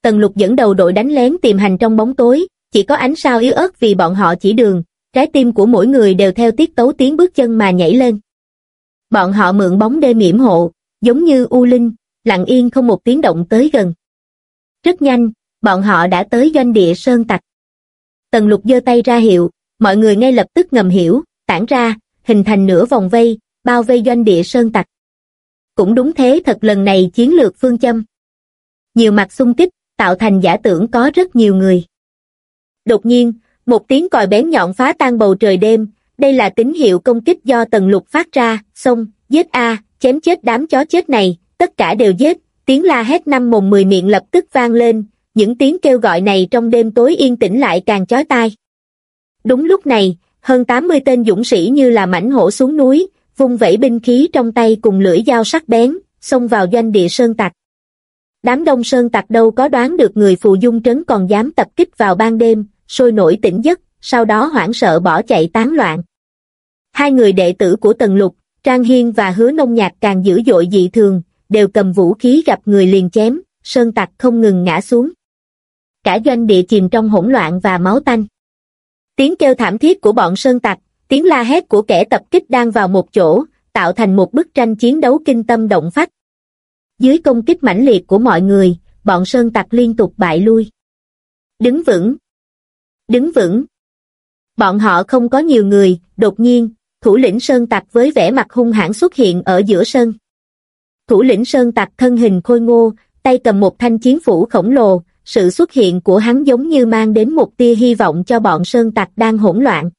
Tần Lục dẫn đầu đội đánh lén tìm hành trong bóng tối, chỉ có ánh sao yếu ớt vì bọn họ chỉ đường, trái tim của mỗi người đều theo tiết tấu tiếng bước chân mà nhảy lên. Bọn họ mượn bóng đêm yểm hộ, giống như U Linh, lặng yên không một tiếng động tới gần. Rất nhanh, bọn họ đã tới doanh địa Sơn Tặc. Tần lục giơ tay ra hiệu, mọi người ngay lập tức ngầm hiểu, tản ra, hình thành nửa vòng vây, bao vây doanh địa Sơn Tặc. Cũng đúng thế thật lần này chiến lược phương châm. Nhiều mặt xung kích, tạo thành giả tưởng có rất nhiều người. Đột nhiên, một tiếng còi bén nhọn phá tan bầu trời đêm, đây là tín hiệu công kích do tần lục phát ra, xông, giết A, chém chết đám chó chết này, tất cả đều giết, tiếng la hét năm mồm mười miệng lập tức vang lên, những tiếng kêu gọi này trong đêm tối yên tĩnh lại càng chói tai. Đúng lúc này, hơn 80 tên dũng sĩ như là mảnh hổ xuống núi, vung vẩy binh khí trong tay cùng lưỡi dao sắc bén, xông vào doanh địa sơn tặc. Đám đông sơn tặc đâu có đoán được người phù dung trấn còn dám tập kích vào ban đêm, sôi nổi tỉnh giấc, sau đó hoảng sợ bỏ chạy tán loạn. Hai người đệ tử của Tần Lục, Trang Hiên và Hứa Nông Nhạc càng dữ dội dị thường, đều cầm vũ khí gặp người liền chém, sơn tặc không ngừng ngã xuống. Cả doanh địa chìm trong hỗn loạn và máu tanh. Tiếng kêu thảm thiết của bọn sơn tặc, tiếng la hét của kẻ tập kích đang vào một chỗ, tạo thành một bức tranh chiến đấu kinh tâm động phách. Dưới công kích mãnh liệt của mọi người, bọn sơn tặc liên tục bại lui. Đứng vững. Đứng vững. Bọn họ không có nhiều người, đột nhiên, thủ lĩnh Sơn Tặc với vẻ mặt hung hãn xuất hiện ở giữa sân. Thủ lĩnh Sơn Tặc thân hình khôi ngô, tay cầm một thanh chiến phủ khổng lồ, sự xuất hiện của hắn giống như mang đến một tia hy vọng cho bọn Sơn Tặc đang hỗn loạn.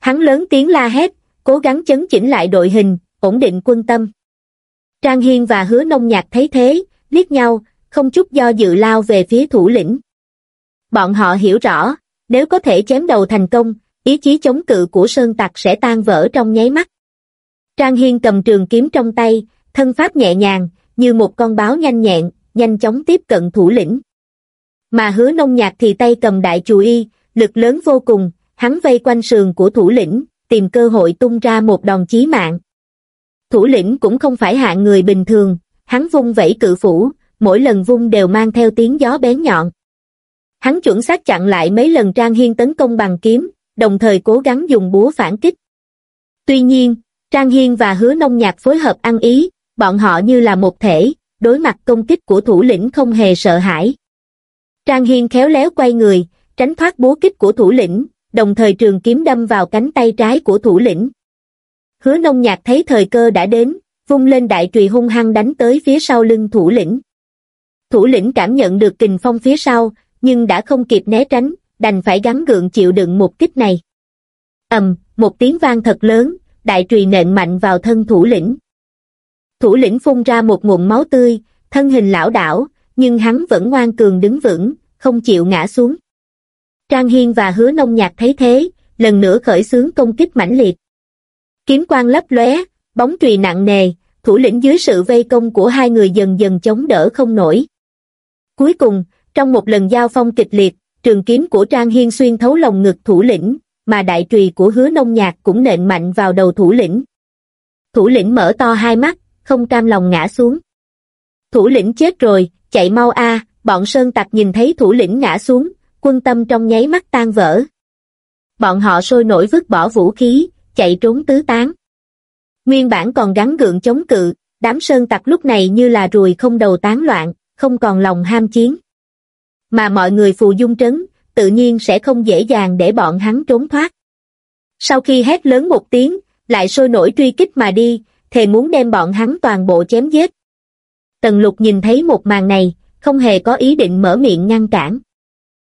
Hắn lớn tiếng la hét, cố gắng chấn chỉnh lại đội hình, ổn định quân tâm. Trang Hiên và Hứa Nông Nhạc thấy thế, liếc nhau, không chút do dự lao về phía thủ lĩnh. Bọn họ hiểu rõ, nếu có thể chém đầu thành công, ý chí chống cự của Sơn Tặc sẽ tan vỡ trong nháy mắt. Trang Hiên cầm trường kiếm trong tay, thân pháp nhẹ nhàng, như một con báo nhanh nhẹn, nhanh chóng tiếp cận thủ lĩnh. Mà hứa nông nhạc thì tay cầm đại chù y, lực lớn vô cùng, hắn vây quanh sườn của thủ lĩnh, tìm cơ hội tung ra một đòn chí mạng. Thủ lĩnh cũng không phải hạng người bình thường, hắn vung vẫy cự phủ, mỗi lần vung đều mang theo tiếng gió bén nhọn. Hắn chuẩn xác chặn lại mấy lần Trang Hiên tấn công bằng kiếm, đồng thời cố gắng dùng búa phản kích. Tuy nhiên, Trang Hiên và Hứa Nông Nhạc phối hợp ăn ý, bọn họ như là một thể, đối mặt công kích của thủ lĩnh không hề sợ hãi. Trang Hiên khéo léo quay người, tránh thoát búa kích của thủ lĩnh, đồng thời trường kiếm đâm vào cánh tay trái của thủ lĩnh. Hứa nông nhạc thấy thời cơ đã đến, vung lên đại trùy hung hăng đánh tới phía sau lưng thủ lĩnh. Thủ lĩnh cảm nhận được kình phong phía sau, nhưng đã không kịp né tránh, đành phải gắn gượng chịu đựng một kích này. ầm, một tiếng vang thật lớn, đại trùy nện mạnh vào thân thủ lĩnh. Thủ lĩnh phun ra một nguồn máu tươi, thân hình lão đảo, nhưng hắn vẫn ngoan cường đứng vững, không chịu ngã xuống. Trang Hiên và Hứa Nông Nhạc thấy thế, lần nữa khởi xướng công kích mãnh liệt. Kiếm quang lấp lóe, bóng trùy nặng nề, thủ lĩnh dưới sự vây công của hai người dần dần chống đỡ không nổi. Cuối cùng, trong một lần giao phong kịch liệt, trường kiếm của Trang Hiên xuyên thấu lồng ngực thủ lĩnh, mà đại trùy của hứa nông nhạc cũng nện mạnh vào đầu thủ lĩnh. Thủ lĩnh mở to hai mắt, không cam lòng ngã xuống. Thủ lĩnh chết rồi, chạy mau a bọn sơn tặc nhìn thấy thủ lĩnh ngã xuống, quân tâm trong nháy mắt tan vỡ. Bọn họ sôi nổi vứt bỏ vũ khí, chạy trốn tứ tán. Nguyên bản còn gắn gượng chống cự, đám sơn tặc lúc này như là ruồi không đầu tán loạn, không còn lòng ham chiến. Mà mọi người phù dung trấn, tự nhiên sẽ không dễ dàng để bọn hắn trốn thoát. Sau khi hét lớn một tiếng, lại sôi nổi truy kích mà đi, thề muốn đem bọn hắn toàn bộ chém giết. Tần lục nhìn thấy một màn này, không hề có ý định mở miệng ngăn cản.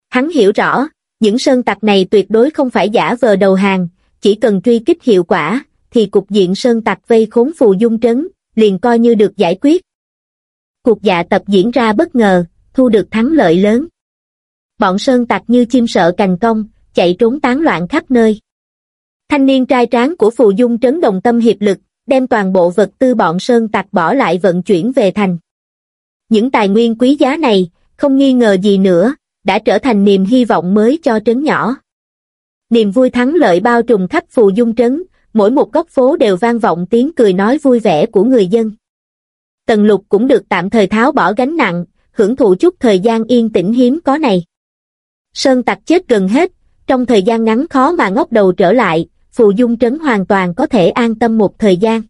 Hắn hiểu rõ, những sơn tặc này tuyệt đối không phải giả vờ đầu hàng, chỉ cần truy kích hiệu quả, thì cục diện sơn tặc vây khốn phù dung trấn, liền coi như được giải quyết. Cuộc dạ tập diễn ra bất ngờ, thu được thắng lợi lớn. Bọn sơn tặc như chim sợ cành công, chạy trốn tán loạn khắp nơi. Thanh niên trai tráng của phù dung trấn đồng tâm hiệp lực, đem toàn bộ vật tư bọn sơn tặc bỏ lại vận chuyển về thành. Những tài nguyên quý giá này, không nghi ngờ gì nữa, đã trở thành niềm hy vọng mới cho trấn nhỏ. Niềm vui thắng lợi bao trùm khắp phù dung trấn, mỗi một góc phố đều vang vọng tiếng cười nói vui vẻ của người dân. Tần lục cũng được tạm thời tháo bỏ gánh nặng, hưởng thụ chút thời gian yên tĩnh hiếm có này. Sơn tặc chết gần hết, trong thời gian ngắn khó mà ngóc đầu trở lại, phù dung trấn hoàn toàn có thể an tâm một thời gian.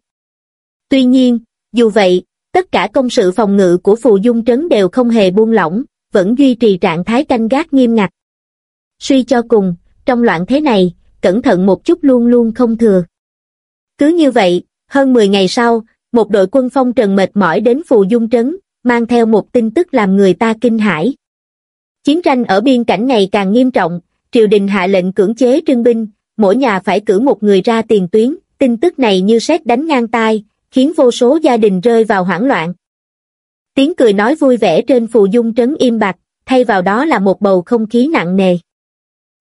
Tuy nhiên, dù vậy, tất cả công sự phòng ngự của phù dung trấn đều không hề buông lỏng, vẫn duy trì trạng thái canh gác nghiêm ngặt. Suy cho cùng, trong loạn thế này, cẩn thận một chút luôn luôn không thừa. Cứ như vậy, hơn 10 ngày sau, một đội quân phong trần mệt mỏi đến phù dung trấn, mang theo một tin tức làm người ta kinh hãi. Chiến tranh ở biên cảnh ngày càng nghiêm trọng, triều đình hạ lệnh cưỡng chế trưng binh, mỗi nhà phải cử một người ra tiền tuyến, tin tức này như sét đánh ngang tai, khiến vô số gia đình rơi vào hoảng loạn. Tiếng cười nói vui vẻ trên phù dung trấn im bặt, thay vào đó là một bầu không khí nặng nề.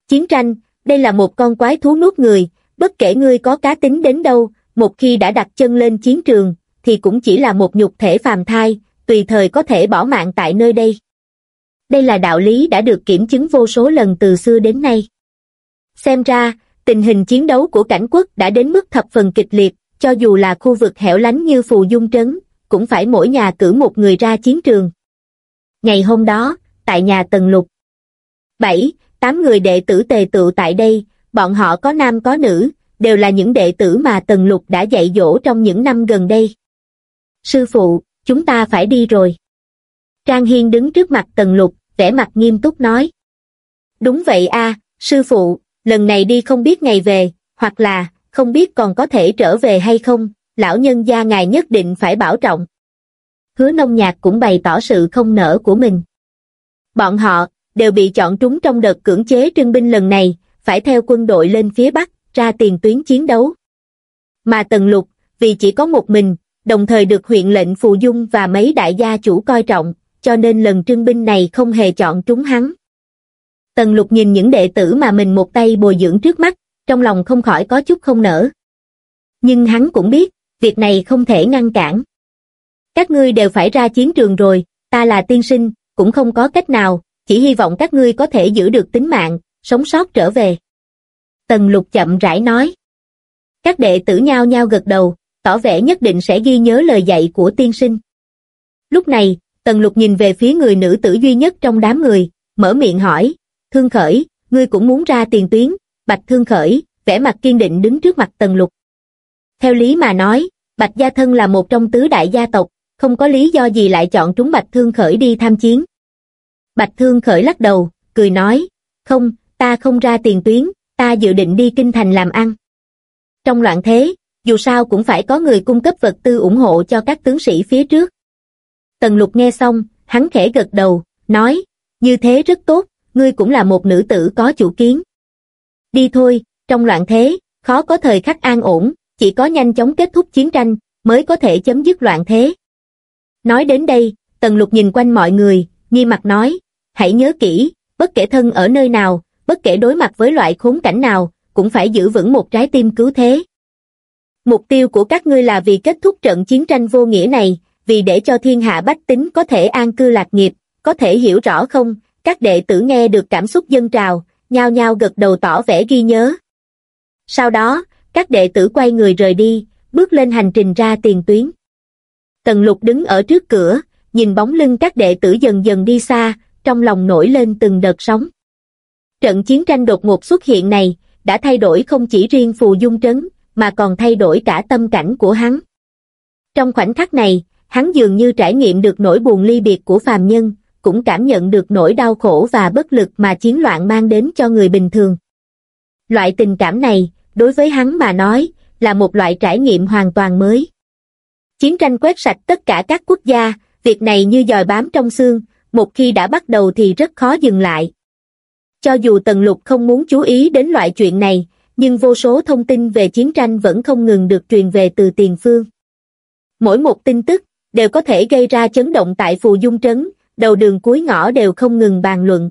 Chiến tranh, đây là một con quái thú nuốt người, bất kể ngươi có cá tính đến đâu, một khi đã đặt chân lên chiến trường, thì cũng chỉ là một nhục thể phàm thai, tùy thời có thể bỏ mạng tại nơi đây. Đây là đạo lý đã được kiểm chứng vô số lần từ xưa đến nay. Xem ra, tình hình chiến đấu của cảnh quốc đã đến mức thập phần kịch liệt, cho dù là khu vực hẻo lánh như Phù Dung Trấn, cũng phải mỗi nhà cử một người ra chiến trường. Ngày hôm đó, tại nhà Tần Lục, bảy, tám người đệ tử tề tựu tại đây, bọn họ có nam có nữ, đều là những đệ tử mà Tần Lục đã dạy dỗ trong những năm gần đây. Sư phụ, chúng ta phải đi rồi. Trang Hiên đứng trước mặt Tần Lục, vẻ mặt nghiêm túc nói. Đúng vậy a, sư phụ, lần này đi không biết ngày về, hoặc là, không biết còn có thể trở về hay không, lão nhân gia ngài nhất định phải bảo trọng. Hứa nông nhạc cũng bày tỏ sự không nở của mình. Bọn họ, đều bị chọn trúng trong đợt cưỡng chế trưng binh lần này, phải theo quân đội lên phía Bắc, ra tiền tuyến chiến đấu. Mà Tần Lục, vì chỉ có một mình, đồng thời được huyện lệnh Phù Dung và mấy đại gia chủ coi trọng, cho nên lần trưng binh này không hề chọn trúng hắn. Tần Lục nhìn những đệ tử mà mình một tay bồi dưỡng trước mắt, trong lòng không khỏi có chút không nở. Nhưng hắn cũng biết, việc này không thể ngăn cản. Các ngươi đều phải ra chiến trường rồi, ta là tiên sinh, cũng không có cách nào, chỉ hy vọng các ngươi có thể giữ được tính mạng, sống sót trở về. Tần lục chậm rãi nói. Các đệ tử nhao nhao gật đầu, tỏ vẻ nhất định sẽ ghi nhớ lời dạy của tiên sinh. Lúc này, Tần lục nhìn về phía người nữ tử duy nhất trong đám người, mở miệng hỏi, Thương Khởi, ngươi cũng muốn ra tiền tuyến, Bạch Thương Khởi, vẻ mặt kiên định đứng trước mặt Tần lục. Theo lý mà nói, Bạch Gia Thân là một trong tứ đại gia tộc, không có lý do gì lại chọn trúng Bạch Thương Khởi đi tham chiến. Bạch Thương Khởi lắc đầu, cười nói, không, ta không ra tiền tuyến, ta dự định đi kinh thành làm ăn. Trong loạn thế, dù sao cũng phải có người cung cấp vật tư ủng hộ cho các tướng sĩ phía trước. Tần lục nghe xong, hắn khẽ gật đầu, nói, như thế rất tốt, ngươi cũng là một nữ tử có chủ kiến. Đi thôi, trong loạn thế, khó có thời khắc an ổn, chỉ có nhanh chóng kết thúc chiến tranh, mới có thể chấm dứt loạn thế. Nói đến đây, Tần Lục nhìn quanh mọi người, nghi mặt nói, hãy nhớ kỹ, bất kể thân ở nơi nào, bất kể đối mặt với loại khốn cảnh nào, cũng phải giữ vững một trái tim cứu thế. Mục tiêu của các ngươi là vì kết thúc trận chiến tranh vô nghĩa này, vì để cho thiên hạ bách tính có thể an cư lạc nghiệp, có thể hiểu rõ không, các đệ tử nghe được cảm xúc dân trào, nhao nhao gật đầu tỏ vẻ ghi nhớ. Sau đó, các đệ tử quay người rời đi, bước lên hành trình ra tiền tuyến. Tần lục đứng ở trước cửa, nhìn bóng lưng các đệ tử dần dần đi xa, trong lòng nổi lên từng đợt sóng. Trận chiến tranh đột ngột xuất hiện này, đã thay đổi không chỉ riêng phù dung trấn, mà còn thay đổi cả tâm cảnh của hắn. Trong khoảnh khắc này, hắn dường như trải nghiệm được nỗi buồn ly biệt của phàm nhân, cũng cảm nhận được nỗi đau khổ và bất lực mà chiến loạn mang đến cho người bình thường. Loại tình cảm này, đối với hắn mà nói, là một loại trải nghiệm hoàn toàn mới. Chiến tranh quét sạch tất cả các quốc gia, việc này như dòi bám trong xương, một khi đã bắt đầu thì rất khó dừng lại. Cho dù Tần Lục không muốn chú ý đến loại chuyện này, nhưng vô số thông tin về chiến tranh vẫn không ngừng được truyền về từ tiền phương. Mỗi một tin tức, đều có thể gây ra chấn động tại Phù Dung Trấn, đầu đường cuối ngõ đều không ngừng bàn luận.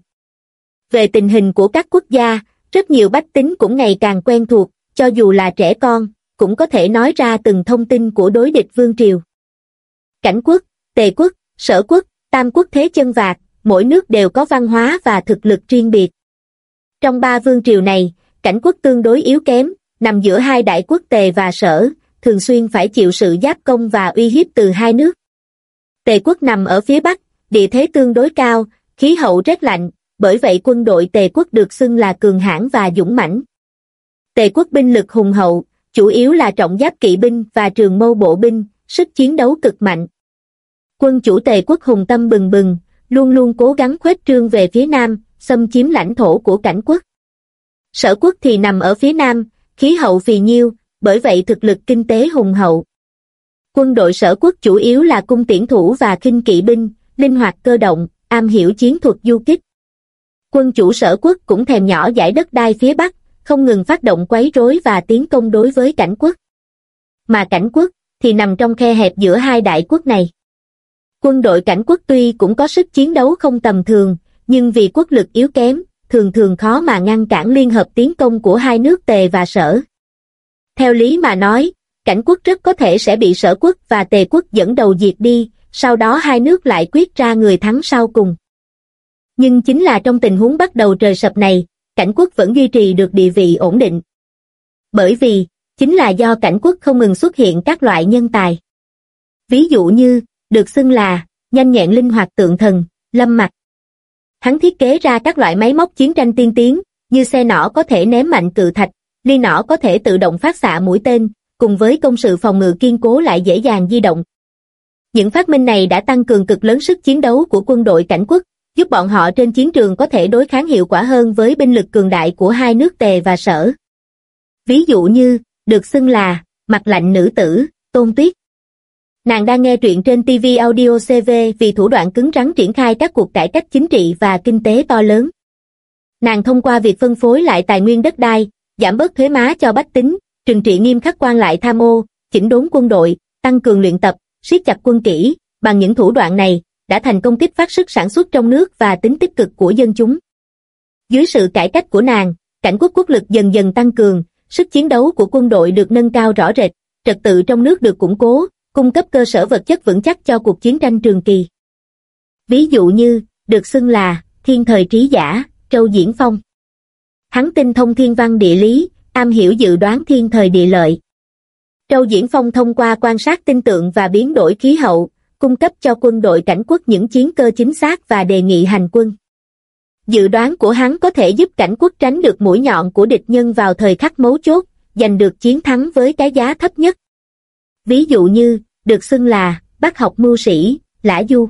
Về tình hình của các quốc gia, rất nhiều bách tính cũng ngày càng quen thuộc, cho dù là trẻ con, cũng có thể nói ra từng thông tin của đối địch vương triều. Cảnh quốc, tề quốc, sở quốc, tam quốc thế chân vạc, mỗi nước đều có văn hóa và thực lực riêng biệt. Trong ba vương triều này, cảnh quốc tương đối yếu kém, nằm giữa hai đại quốc tề và sở, thường xuyên phải chịu sự giáp công và uy hiếp từ hai nước. Tề quốc nằm ở phía bắc, địa thế tương đối cao, khí hậu rét lạnh, bởi vậy quân đội tề quốc được xưng là cường hãn và dũng mãnh. Tề quốc binh lực hùng hậu, chủ yếu là trọng giáp kỵ binh và trường mâu bộ binh, sức chiến đấu cực mạnh. Quân chủ tề quốc hùng tâm bừng bừng, luôn luôn cố gắng khuếch trương về phía nam, xâm chiếm lãnh thổ của cảnh quốc. Sở quốc thì nằm ở phía nam, khí hậu phì nhiêu, bởi vậy thực lực kinh tế hùng hậu. Quân đội sở quốc chủ yếu là cung tiễn thủ và khinh kỵ binh, linh hoạt cơ động, am hiểu chiến thuật du kích. Quân chủ sở quốc cũng thèm nhỏ giải đất đai phía Bắc, không ngừng phát động quấy rối và tiến công đối với cảnh quốc. Mà cảnh quốc thì nằm trong khe hẹp giữa hai đại quốc này. Quân đội cảnh quốc tuy cũng có sức chiến đấu không tầm thường, nhưng vì quốc lực yếu kém, thường thường khó mà ngăn cản liên hợp tiến công của hai nước tề và sở. Theo lý mà nói, cảnh quốc rất có thể sẽ bị sở quốc và tề quốc dẫn đầu diệt đi, sau đó hai nước lại quyết ra người thắng sau cùng. Nhưng chính là trong tình huống bắt đầu trời sập này, cảnh quốc vẫn duy trì được địa vị ổn định. Bởi vì, chính là do cảnh quốc không ngừng xuất hiện các loại nhân tài. Ví dụ như, được xưng là, nhanh nhẹn linh hoạt tượng thần, lâm mặt. Hắn thiết kế ra các loại máy móc chiến tranh tiên tiến, như xe nỏ có thể ném mạnh cự thạch, ly nỏ có thể tự động phát xạ mũi tên, cùng với công sự phòng ngự kiên cố lại dễ dàng di động. Những phát minh này đã tăng cường cực lớn sức chiến đấu của quân đội cảnh quốc, giúp bọn họ trên chiến trường có thể đối kháng hiệu quả hơn với binh lực cường đại của hai nước tề và sở. Ví dụ như, được xưng là, mặt lạnh nữ tử, tôn tuyết. Nàng đang nghe truyện trên TV Audio CV vì thủ đoạn cứng rắn triển khai các cuộc cải cách chính trị và kinh tế to lớn. Nàng thông qua việc phân phối lại tài nguyên đất đai, giảm bớt thuế má cho bách tính, trừng trị nghiêm khắc quan lại tham ô, chỉnh đốn quân đội, tăng cường luyện tập, siết chặt quân kỹ, bằng những thủ đoạn này, đã thành công kích phát sức sản xuất trong nước và tính tích cực của dân chúng. Dưới sự cải cách của nàng, cảnh quốc quốc lực dần dần tăng cường, sức chiến đấu của quân đội được nâng cao rõ rệt, trật tự trong nước được củng cố, cung cấp cơ sở vật chất vững chắc cho cuộc chiến tranh trường kỳ. Ví dụ như, được xưng là, thiên thời trí giả, Châu Diễn Phong. Hắn tinh thông thiên văn địa lý, am hiểu dự đoán thiên thời địa lợi. Châu Diễn Phong thông qua quan sát tinh tượng và biến đổi khí hậu, cung cấp cho quân đội cảnh quốc những chiến cơ chính xác và đề nghị hành quân. Dự đoán của hắn có thể giúp cảnh quốc tránh được mũi nhọn của địch nhân vào thời khắc mấu chốt, giành được chiến thắng với cái giá thấp nhất. Ví dụ như, được xưng là, bác học mưu sĩ, Lã Du.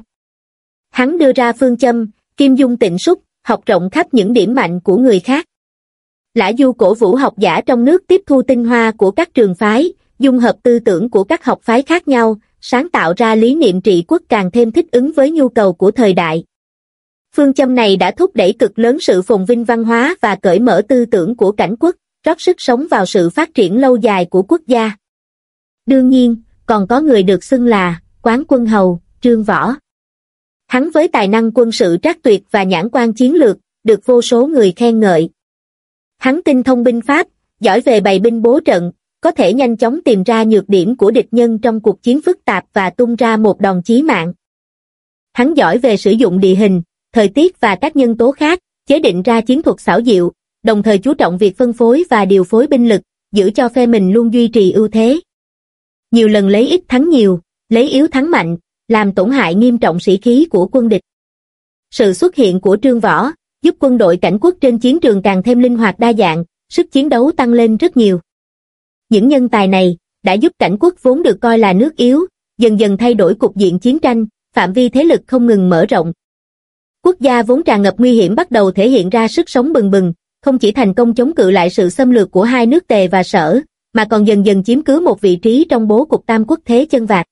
Hắn đưa ra phương châm, kim dung tịnh súc, học rộng khắp những điểm mạnh của người khác. Lã Du cổ vũ học giả trong nước tiếp thu tinh hoa của các trường phái, dung hợp tư tưởng của các học phái khác nhau, sáng tạo ra lý niệm trị quốc càng thêm thích ứng với nhu cầu của thời đại. Phương châm này đã thúc đẩy cực lớn sự phồn vinh văn hóa và cởi mở tư tưởng của cảnh quốc, rót sức sống vào sự phát triển lâu dài của quốc gia. Đương nhiên, còn có người được xưng là quán quân hầu, trương võ. Hắn với tài năng quân sự trác tuyệt và nhãn quan chiến lược, được vô số người khen ngợi. Hắn tinh thông binh pháp, giỏi về bày binh bố trận, có thể nhanh chóng tìm ra nhược điểm của địch nhân trong cuộc chiến phức tạp và tung ra một đòn chí mạng. Hắn giỏi về sử dụng địa hình, thời tiết và các nhân tố khác, chế định ra chiến thuật xảo diệu, đồng thời chú trọng việc phân phối và điều phối binh lực, giữ cho phe mình luôn duy trì ưu thế. Nhiều lần lấy ít thắng nhiều, lấy yếu thắng mạnh, làm tổn hại nghiêm trọng sĩ khí của quân địch. Sự xuất hiện của trương võ, giúp quân đội cảnh quốc trên chiến trường càng thêm linh hoạt đa dạng, sức chiến đấu tăng lên rất nhiều. Những nhân tài này đã giúp cảnh quốc vốn được coi là nước yếu, dần dần thay đổi cục diện chiến tranh, phạm vi thế lực không ngừng mở rộng. Quốc gia vốn tràn ngập nguy hiểm bắt đầu thể hiện ra sức sống bừng bừng, không chỉ thành công chống cự lại sự xâm lược của hai nước Tề và Sở, mà còn dần dần chiếm cứ một vị trí trong bố cục tam quốc thế chân vạc.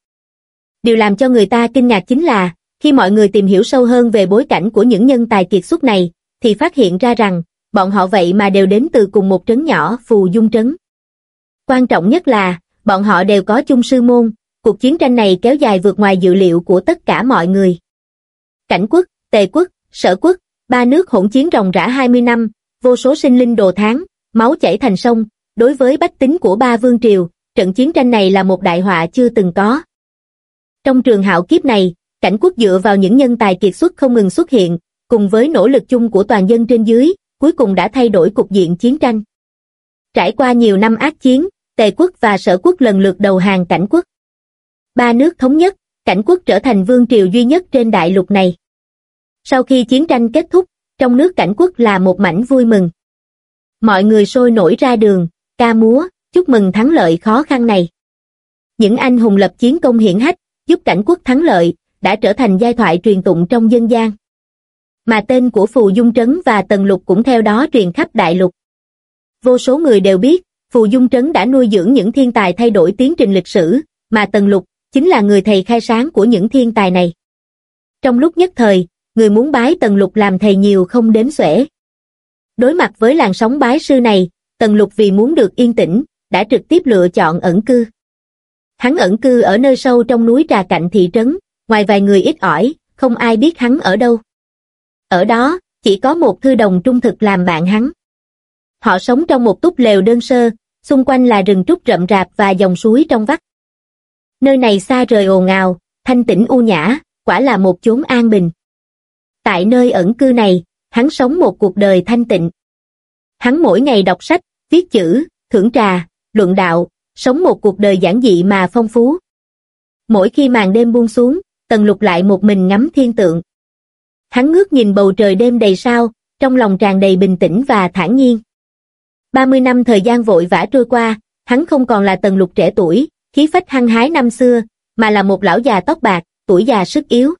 Điều làm cho người ta kinh ngạc chính là, khi mọi người tìm hiểu sâu hơn về bối cảnh của những nhân tài kiệt xuất này, thì phát hiện ra rằng, bọn họ vậy mà đều đến từ cùng một trấn nhỏ Phù Dung Trấn. Quan trọng nhất là, bọn họ đều có chung sư môn, cuộc chiến tranh này kéo dài vượt ngoài dự liệu của tất cả mọi người. Cảnh quốc, tề quốc, sở quốc, ba nước hỗn chiến ròng rã 20 năm, vô số sinh linh đồ tháng, máu chảy thành sông, đối với bách tính của ba vương triều, trận chiến tranh này là một đại họa chưa từng có. Trong trường hạo kiếp này, cảnh quốc dựa vào những nhân tài kiệt xuất không ngừng xuất hiện, cùng với nỗ lực chung của toàn dân trên dưới, cuối cùng đã thay đổi cục diện chiến tranh. Trải qua nhiều năm ác chiến, Tề quốc và Sở quốc lần lượt đầu hàng cảnh quốc. Ba nước thống nhất, cảnh quốc trở thành vương triều duy nhất trên đại lục này. Sau khi chiến tranh kết thúc, trong nước cảnh quốc là một mảnh vui mừng. Mọi người sôi nổi ra đường, ca múa, chúc mừng thắng lợi khó khăn này. Những anh hùng lập chiến công hiển hách, giúp cảnh quốc thắng lợi, đã trở thành giai thoại truyền tụng trong dân gian. Mà tên của Phù Dung Trấn và Tần Lục cũng theo đó truyền khắp đại lục. Vô số người đều biết, Phù Dung Trấn đã nuôi dưỡng những thiên tài thay đổi tiến trình lịch sử, mà Tần Lục chính là người thầy khai sáng của những thiên tài này. Trong lúc nhất thời, người muốn bái Tần Lục làm thầy nhiều không đếm xuể. Đối mặt với làn sóng bái sư này, Tần Lục vì muốn được yên tĩnh, đã trực tiếp lựa chọn ẩn cư. Hắn ẩn cư ở nơi sâu trong núi trà cạnh thị trấn, ngoài vài người ít ỏi, không ai biết hắn ở đâu. Ở đó, chỉ có một thư đồng trung thực làm bạn hắn. Họ sống trong một túp lều đơn sơ, xung quanh là rừng trúc rậm rạp và dòng suối trong vắt. Nơi này xa rời ồn ào, thanh tĩnh u nhã, quả là một chốn an bình. Tại nơi ẩn cư này, hắn sống một cuộc đời thanh tịnh. Hắn mỗi ngày đọc sách, viết chữ, thưởng trà, luận đạo, sống một cuộc đời giản dị mà phong phú. Mỗi khi màn đêm buông xuống, Tần Lục lại một mình ngắm thiên tượng. Hắn ngước nhìn bầu trời đêm đầy sao, trong lòng tràn đầy bình tĩnh và thản nhiên. 30 năm thời gian vội vã trôi qua, hắn không còn là Tần Lục trẻ tuổi, khí phách hăng hái năm xưa, mà là một lão già tóc bạc, tuổi già sức yếu.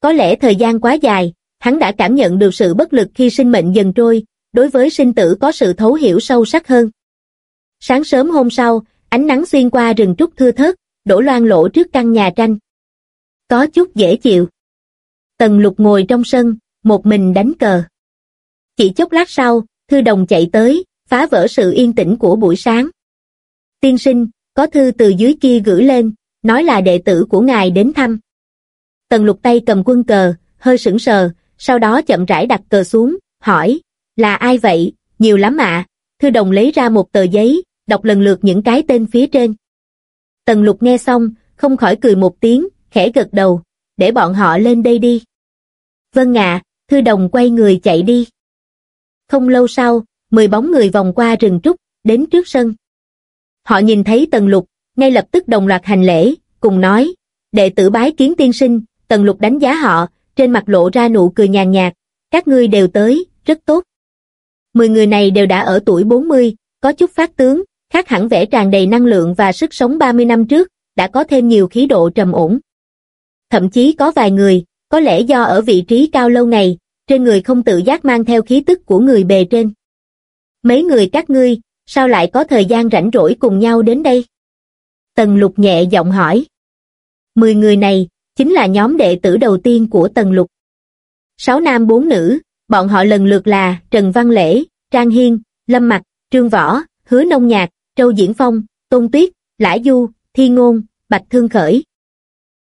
Có lẽ thời gian quá dài, hắn đã cảm nhận được sự bất lực khi sinh mệnh dần trôi, đối với sinh tử có sự thấu hiểu sâu sắc hơn. Sáng sớm hôm sau, ánh nắng xuyên qua rừng trúc thưa thớt, đổ loang lỗ trước căn nhà tranh. Có chút dễ chịu. Tần lục ngồi trong sân, một mình đánh cờ. Chỉ chốc lát sau, thư đồng chạy tới, phá vỡ sự yên tĩnh của buổi sáng. Tiên sinh, có thư từ dưới kia gửi lên, nói là đệ tử của ngài đến thăm. Tần lục tay cầm quân cờ, hơi sững sờ, sau đó chậm rãi đặt cờ xuống, hỏi, là ai vậy, nhiều lắm ạ. Thư đồng lấy ra một tờ giấy, đọc lần lượt những cái tên phía trên. Tần lục nghe xong, không khỏi cười một tiếng, khẽ gật đầu, để bọn họ lên đây đi. Vâng ạ, thư đồng quay người chạy đi. Không lâu sau, mười bóng người vòng qua rừng trúc, đến trước sân. Họ nhìn thấy tần lục, ngay lập tức đồng loạt hành lễ, cùng nói, đệ tử bái kiến tiên sinh, tần lục đánh giá họ, trên mặt lộ ra nụ cười nhàn nhạt, các ngươi đều tới, rất tốt. Mười người này đều đã ở tuổi 40, có chút phát tướng, khác hẳn vẻ tràn đầy năng lượng và sức sống 30 năm trước, đã có thêm nhiều khí độ trầm ổn. Thậm chí có vài người, có lẽ do ở vị trí cao lâu ngày, trên người không tự giác mang theo khí tức của người bề trên. Mấy người các ngươi, sao lại có thời gian rảnh rỗi cùng nhau đến đây? Tần lục nhẹ giọng hỏi. Mười người này, chính là nhóm đệ tử đầu tiên của Tần lục. Sáu nam bốn nữ, bọn họ lần lượt là Trần Văn Lễ, Trang Hiên, Lâm Mặc, Trương Võ, Hứa Nông Nhạc, châu Diễn Phong, Tôn Tuyết, Lã Du, Thi Ngôn, Bạch Thương Khởi.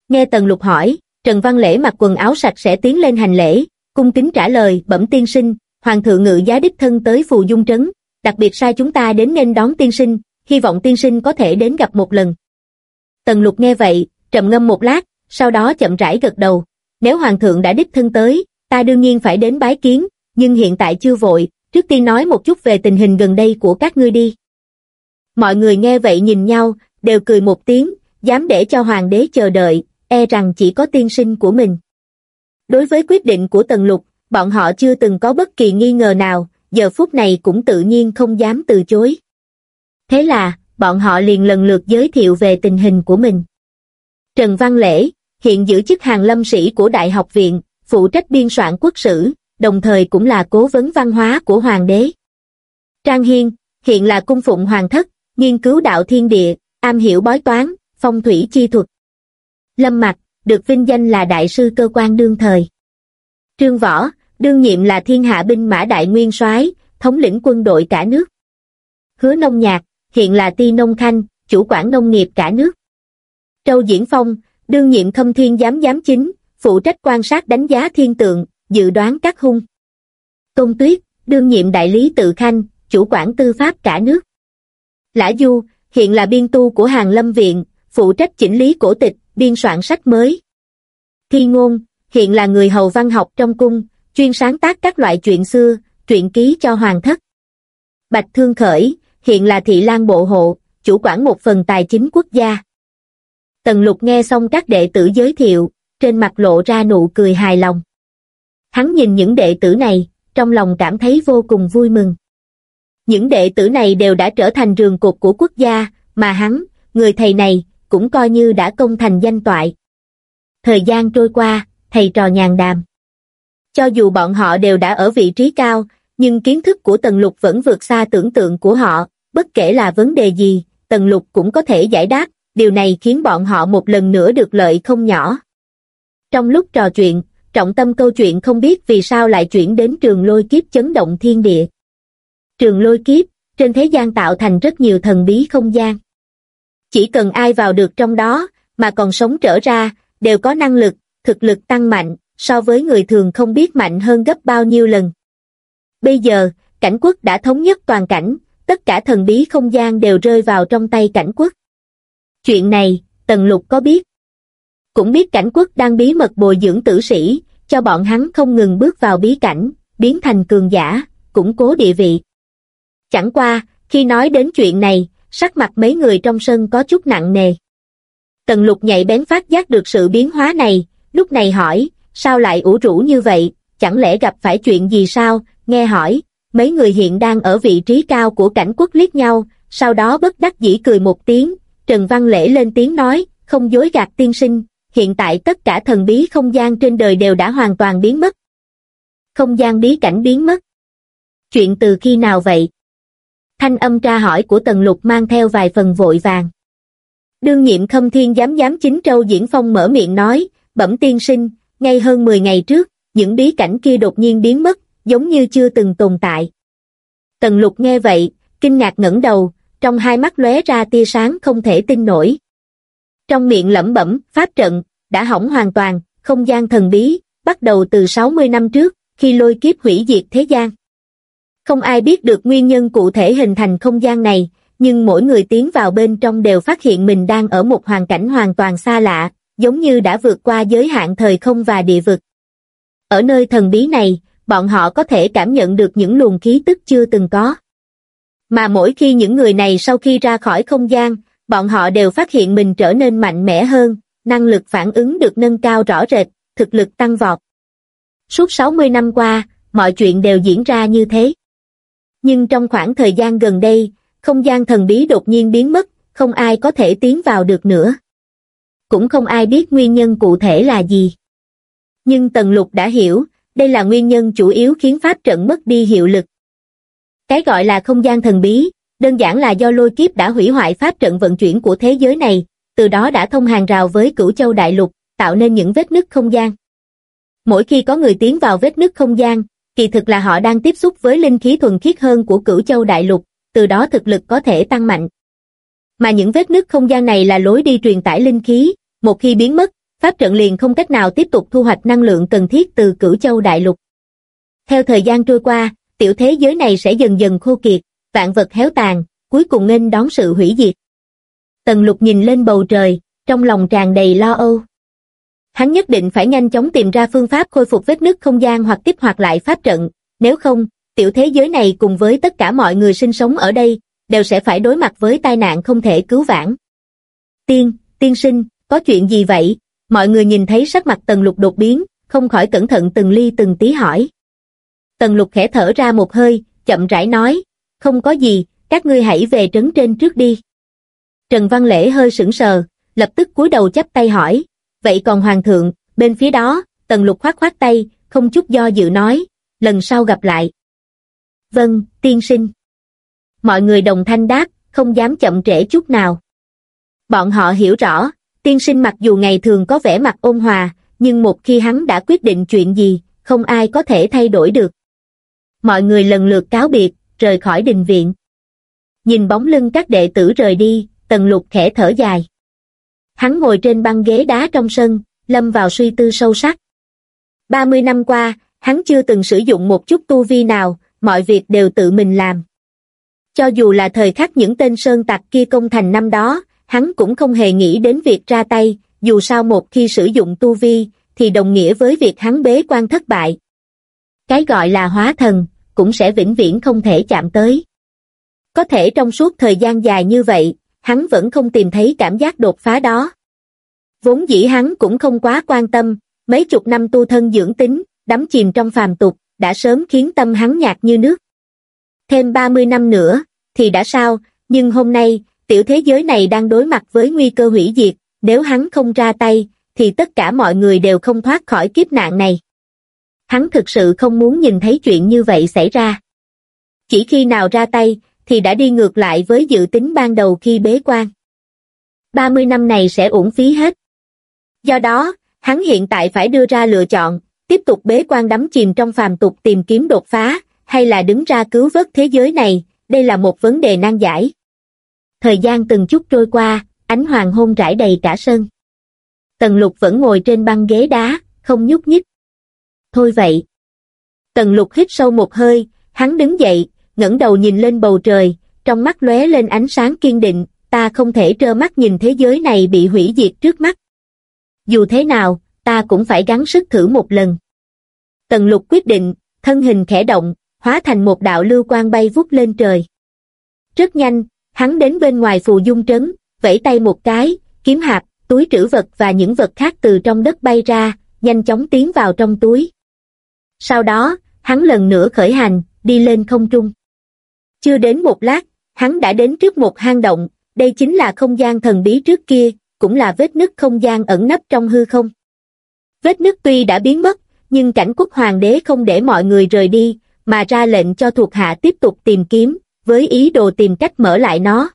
Nghe Tần Lục hỏi, Trần Văn Lễ mặc quần áo sạch sẽ tiến lên hành lễ, cung kính trả lời, bẩm tiên sinh, Hoàng thượng ngự giá đích thân tới phù dung trấn, đặc biệt sai chúng ta đến nên đón tiên sinh, hy vọng tiên sinh có thể đến gặp một lần. Tần Lục nghe vậy, trầm ngâm một lát, sau đó chậm rãi gật đầu, nếu Hoàng thượng đã đích thân tới, ta đương nhiên phải đến bái kiến, nhưng hiện tại chưa vội, trước tiên nói một chút về tình hình gần đây của các ngươi đi. Mọi người nghe vậy nhìn nhau, đều cười một tiếng, dám để cho hoàng đế chờ đợi, e rằng chỉ có tiên sinh của mình. Đối với quyết định của Tần Lục, bọn họ chưa từng có bất kỳ nghi ngờ nào, giờ phút này cũng tự nhiên không dám từ chối. Thế là, bọn họ liền lần lượt giới thiệu về tình hình của mình. Trần Văn Lễ, hiện giữ chức hàng lâm sĩ của Đại học viện, phụ trách biên soạn quốc sử, đồng thời cũng là cố vấn văn hóa của Hoàng đế. Trang Hiên, hiện là cung phụng hoàng thất, nghiên cứu đạo thiên địa, am hiểu bói toán, phong thủy chi thuật. Lâm Mặc, được vinh danh là đại sư cơ quan đương thời. Trương Võ, đương nhiệm là thiên hạ binh mã đại nguyên soái, thống lĩnh quân đội cả nước. Hứa Nông Nhạc, hiện là ti nông khanh, chủ quản nông nghiệp cả nước. Châu Diễn Phong, đương nhiệm khâm thiên giám giám chính, phụ trách quan sát đánh giá thiên tượng, dự đoán các hung. Tôn Tuyết, đương nhiệm đại lý tự khanh, chủ quản tư pháp cả nước. Lã Du, hiện là biên tu của Hàng Lâm Viện, phụ trách chỉnh lý cổ tịch, biên soạn sách mới. Thi Ngôn, hiện là người hầu văn học trong cung, chuyên sáng tác các loại truyện xưa, truyện ký cho hoàng thất. Bạch Thương Khởi, hiện là thị lang bộ hộ, chủ quản một phần tài chính quốc gia. Tần lục nghe xong các đệ tử giới thiệu, trên mặt lộ ra nụ cười hài lòng. Hắn nhìn những đệ tử này, trong lòng cảm thấy vô cùng vui mừng. Những đệ tử này đều đã trở thành rường cột của quốc gia, mà hắn, người thầy này, cũng coi như đã công thành danh toại. Thời gian trôi qua, thầy trò nhàn đàm. Cho dù bọn họ đều đã ở vị trí cao, nhưng kiến thức của Tần Lục vẫn vượt xa tưởng tượng của họ, bất kể là vấn đề gì, Tần Lục cũng có thể giải đáp, điều này khiến bọn họ một lần nữa được lợi không nhỏ. Trong lúc trò chuyện, trọng tâm câu chuyện không biết vì sao lại chuyển đến trường lôi kiếp chấn động thiên địa. Trường lôi kiếp, trên thế gian tạo thành rất nhiều thần bí không gian. Chỉ cần ai vào được trong đó, mà còn sống trở ra, đều có năng lực, thực lực tăng mạnh, so với người thường không biết mạnh hơn gấp bao nhiêu lần. Bây giờ, cảnh quốc đã thống nhất toàn cảnh, tất cả thần bí không gian đều rơi vào trong tay cảnh quốc. Chuyện này, Tần Lục có biết. Cũng biết cảnh quốc đang bí mật bồi dưỡng tử sĩ, cho bọn hắn không ngừng bước vào bí cảnh, biến thành cường giả, củng cố địa vị. Chẳng qua, khi nói đến chuyện này, sắc mặt mấy người trong sân có chút nặng nề. Tần lục nhạy bén phát giác được sự biến hóa này, lúc này hỏi, sao lại ủ rũ như vậy, chẳng lẽ gặp phải chuyện gì sao, nghe hỏi, mấy người hiện đang ở vị trí cao của cảnh quốc liếc nhau, sau đó bất đắc dĩ cười một tiếng, Trần Văn Lễ lên tiếng nói, không dối gạt tiên sinh, hiện tại tất cả thần bí không gian trên đời đều đã hoàn toàn biến mất. Không gian bí cảnh biến mất. Chuyện từ khi nào vậy? Thanh âm tra hỏi của Tần Lục mang theo vài phần vội vàng. Đương nhiệm khâm thiên giám giám chính Trâu Diễn Phong mở miệng nói, bẩm tiên sinh, ngay hơn 10 ngày trước, những bí cảnh kia đột nhiên biến mất, giống như chưa từng tồn tại. Tần Lục nghe vậy, kinh ngạc ngẩng đầu, trong hai mắt lóe ra tia sáng không thể tin nổi. Trong miệng lẩm bẩm, pháp trận, đã hỏng hoàn toàn, không gian thần bí, bắt đầu từ 60 năm trước, khi lôi kiếp hủy diệt thế gian. Không ai biết được nguyên nhân cụ thể hình thành không gian này, nhưng mỗi người tiến vào bên trong đều phát hiện mình đang ở một hoàn cảnh hoàn toàn xa lạ, giống như đã vượt qua giới hạn thời không và địa vực. Ở nơi thần bí này, bọn họ có thể cảm nhận được những luồng khí tức chưa từng có. Mà mỗi khi những người này sau khi ra khỏi không gian, bọn họ đều phát hiện mình trở nên mạnh mẽ hơn, năng lực phản ứng được nâng cao rõ rệt, thực lực tăng vọt. Suốt 60 năm qua, mọi chuyện đều diễn ra như thế. Nhưng trong khoảng thời gian gần đây, không gian thần bí đột nhiên biến mất, không ai có thể tiến vào được nữa. Cũng không ai biết nguyên nhân cụ thể là gì. Nhưng Tần Lục đã hiểu, đây là nguyên nhân chủ yếu khiến pháp trận mất đi hiệu lực. Cái gọi là không gian thần bí, đơn giản là do lôi kiếp đã hủy hoại pháp trận vận chuyển của thế giới này, từ đó đã thông hàng rào với cửu châu đại lục, tạo nên những vết nứt không gian. Mỗi khi có người tiến vào vết nứt không gian, kỳ thực là họ đang tiếp xúc với linh khí thuần khiết hơn của cửu châu đại lục, từ đó thực lực có thể tăng mạnh. Mà những vết nứt không gian này là lối đi truyền tải linh khí, một khi biến mất, pháp trận liền không cách nào tiếp tục thu hoạch năng lượng cần thiết từ cửu châu đại lục. Theo thời gian trôi qua, tiểu thế giới này sẽ dần dần khô kiệt, vạn vật héo tàn, cuối cùng nghênh đón sự hủy diệt. Tần lục nhìn lên bầu trời, trong lòng tràn đầy lo âu. Hắn nhất định phải nhanh chóng tìm ra phương pháp khôi phục vết nứt không gian hoặc tiếp hoạt lại pháp trận, nếu không, tiểu thế giới này cùng với tất cả mọi người sinh sống ở đây, đều sẽ phải đối mặt với tai nạn không thể cứu vãn. Tiên, tiên sinh, có chuyện gì vậy? Mọi người nhìn thấy sắc mặt tần lục đột biến, không khỏi cẩn thận từng ly từng tí hỏi. Tần lục khẽ thở ra một hơi, chậm rãi nói, không có gì, các ngươi hãy về trấn trên trước đi. Trần Văn Lễ hơi sững sờ, lập tức cúi đầu chắp tay hỏi, vậy còn hoàng thượng, bên phía đó, tần lục khoát khoát tay, không chút do dự nói, lần sau gặp lại. Vâng, tiên sinh. Mọi người đồng thanh đáp, không dám chậm trễ chút nào. Bọn họ hiểu rõ, tiên sinh mặc dù ngày thường có vẻ mặt ôn hòa, nhưng một khi hắn đã quyết định chuyện gì, không ai có thể thay đổi được. Mọi người lần lượt cáo biệt, rời khỏi đình viện. Nhìn bóng lưng các đệ tử rời đi, tần lục khẽ thở dài. Hắn ngồi trên băng ghế đá trong sân, lâm vào suy tư sâu sắc. 30 năm qua, hắn chưa từng sử dụng một chút tu vi nào, mọi việc đều tự mình làm. Cho dù là thời khắc những tên sơn tặc kia công thành năm đó, hắn cũng không hề nghĩ đến việc ra tay, dù sao một khi sử dụng tu vi, thì đồng nghĩa với việc hắn bế quan thất bại. Cái gọi là hóa thần, cũng sẽ vĩnh viễn không thể chạm tới. Có thể trong suốt thời gian dài như vậy, hắn vẫn không tìm thấy cảm giác đột phá đó. Vốn dĩ hắn cũng không quá quan tâm, mấy chục năm tu thân dưỡng tính, đắm chìm trong phàm tục, đã sớm khiến tâm hắn nhạt như nước. Thêm 30 năm nữa, thì đã sao, nhưng hôm nay, tiểu thế giới này đang đối mặt với nguy cơ hủy diệt, nếu hắn không ra tay, thì tất cả mọi người đều không thoát khỏi kiếp nạn này. Hắn thực sự không muốn nhìn thấy chuyện như vậy xảy ra. Chỉ khi nào ra tay, thì đã đi ngược lại với dự tính ban đầu khi bế quan. 30 năm này sẽ uổng phí hết. Do đó, hắn hiện tại phải đưa ra lựa chọn, tiếp tục bế quan đắm chìm trong phàm tục tìm kiếm đột phá, hay là đứng ra cứu vớt thế giới này, đây là một vấn đề nan giải. Thời gian từng chút trôi qua, ánh hoàng hôn rải đầy cả sân. Tần lục vẫn ngồi trên băng ghế đá, không nhúc nhích. Thôi vậy. Tần lục hít sâu một hơi, hắn đứng dậy, ngẩng đầu nhìn lên bầu trời, trong mắt lóe lên ánh sáng kiên định, ta không thể trơ mắt nhìn thế giới này bị hủy diệt trước mắt. Dù thế nào, ta cũng phải gắng sức thử một lần. Tần lục quyết định, thân hình khẽ động, hóa thành một đạo lưu quang bay vút lên trời. Rất nhanh, hắn đến bên ngoài phù dung trấn, vẫy tay một cái, kiếm hạt, túi trữ vật và những vật khác từ trong đất bay ra, nhanh chóng tiến vào trong túi. Sau đó, hắn lần nữa khởi hành, đi lên không trung. Chưa đến một lát, hắn đã đến trước một hang động, đây chính là không gian thần bí trước kia, cũng là vết nứt không gian ẩn nấp trong hư không. Vết nứt tuy đã biến mất, nhưng cảnh quốc hoàng đế không để mọi người rời đi, mà ra lệnh cho thuộc hạ tiếp tục tìm kiếm, với ý đồ tìm cách mở lại nó.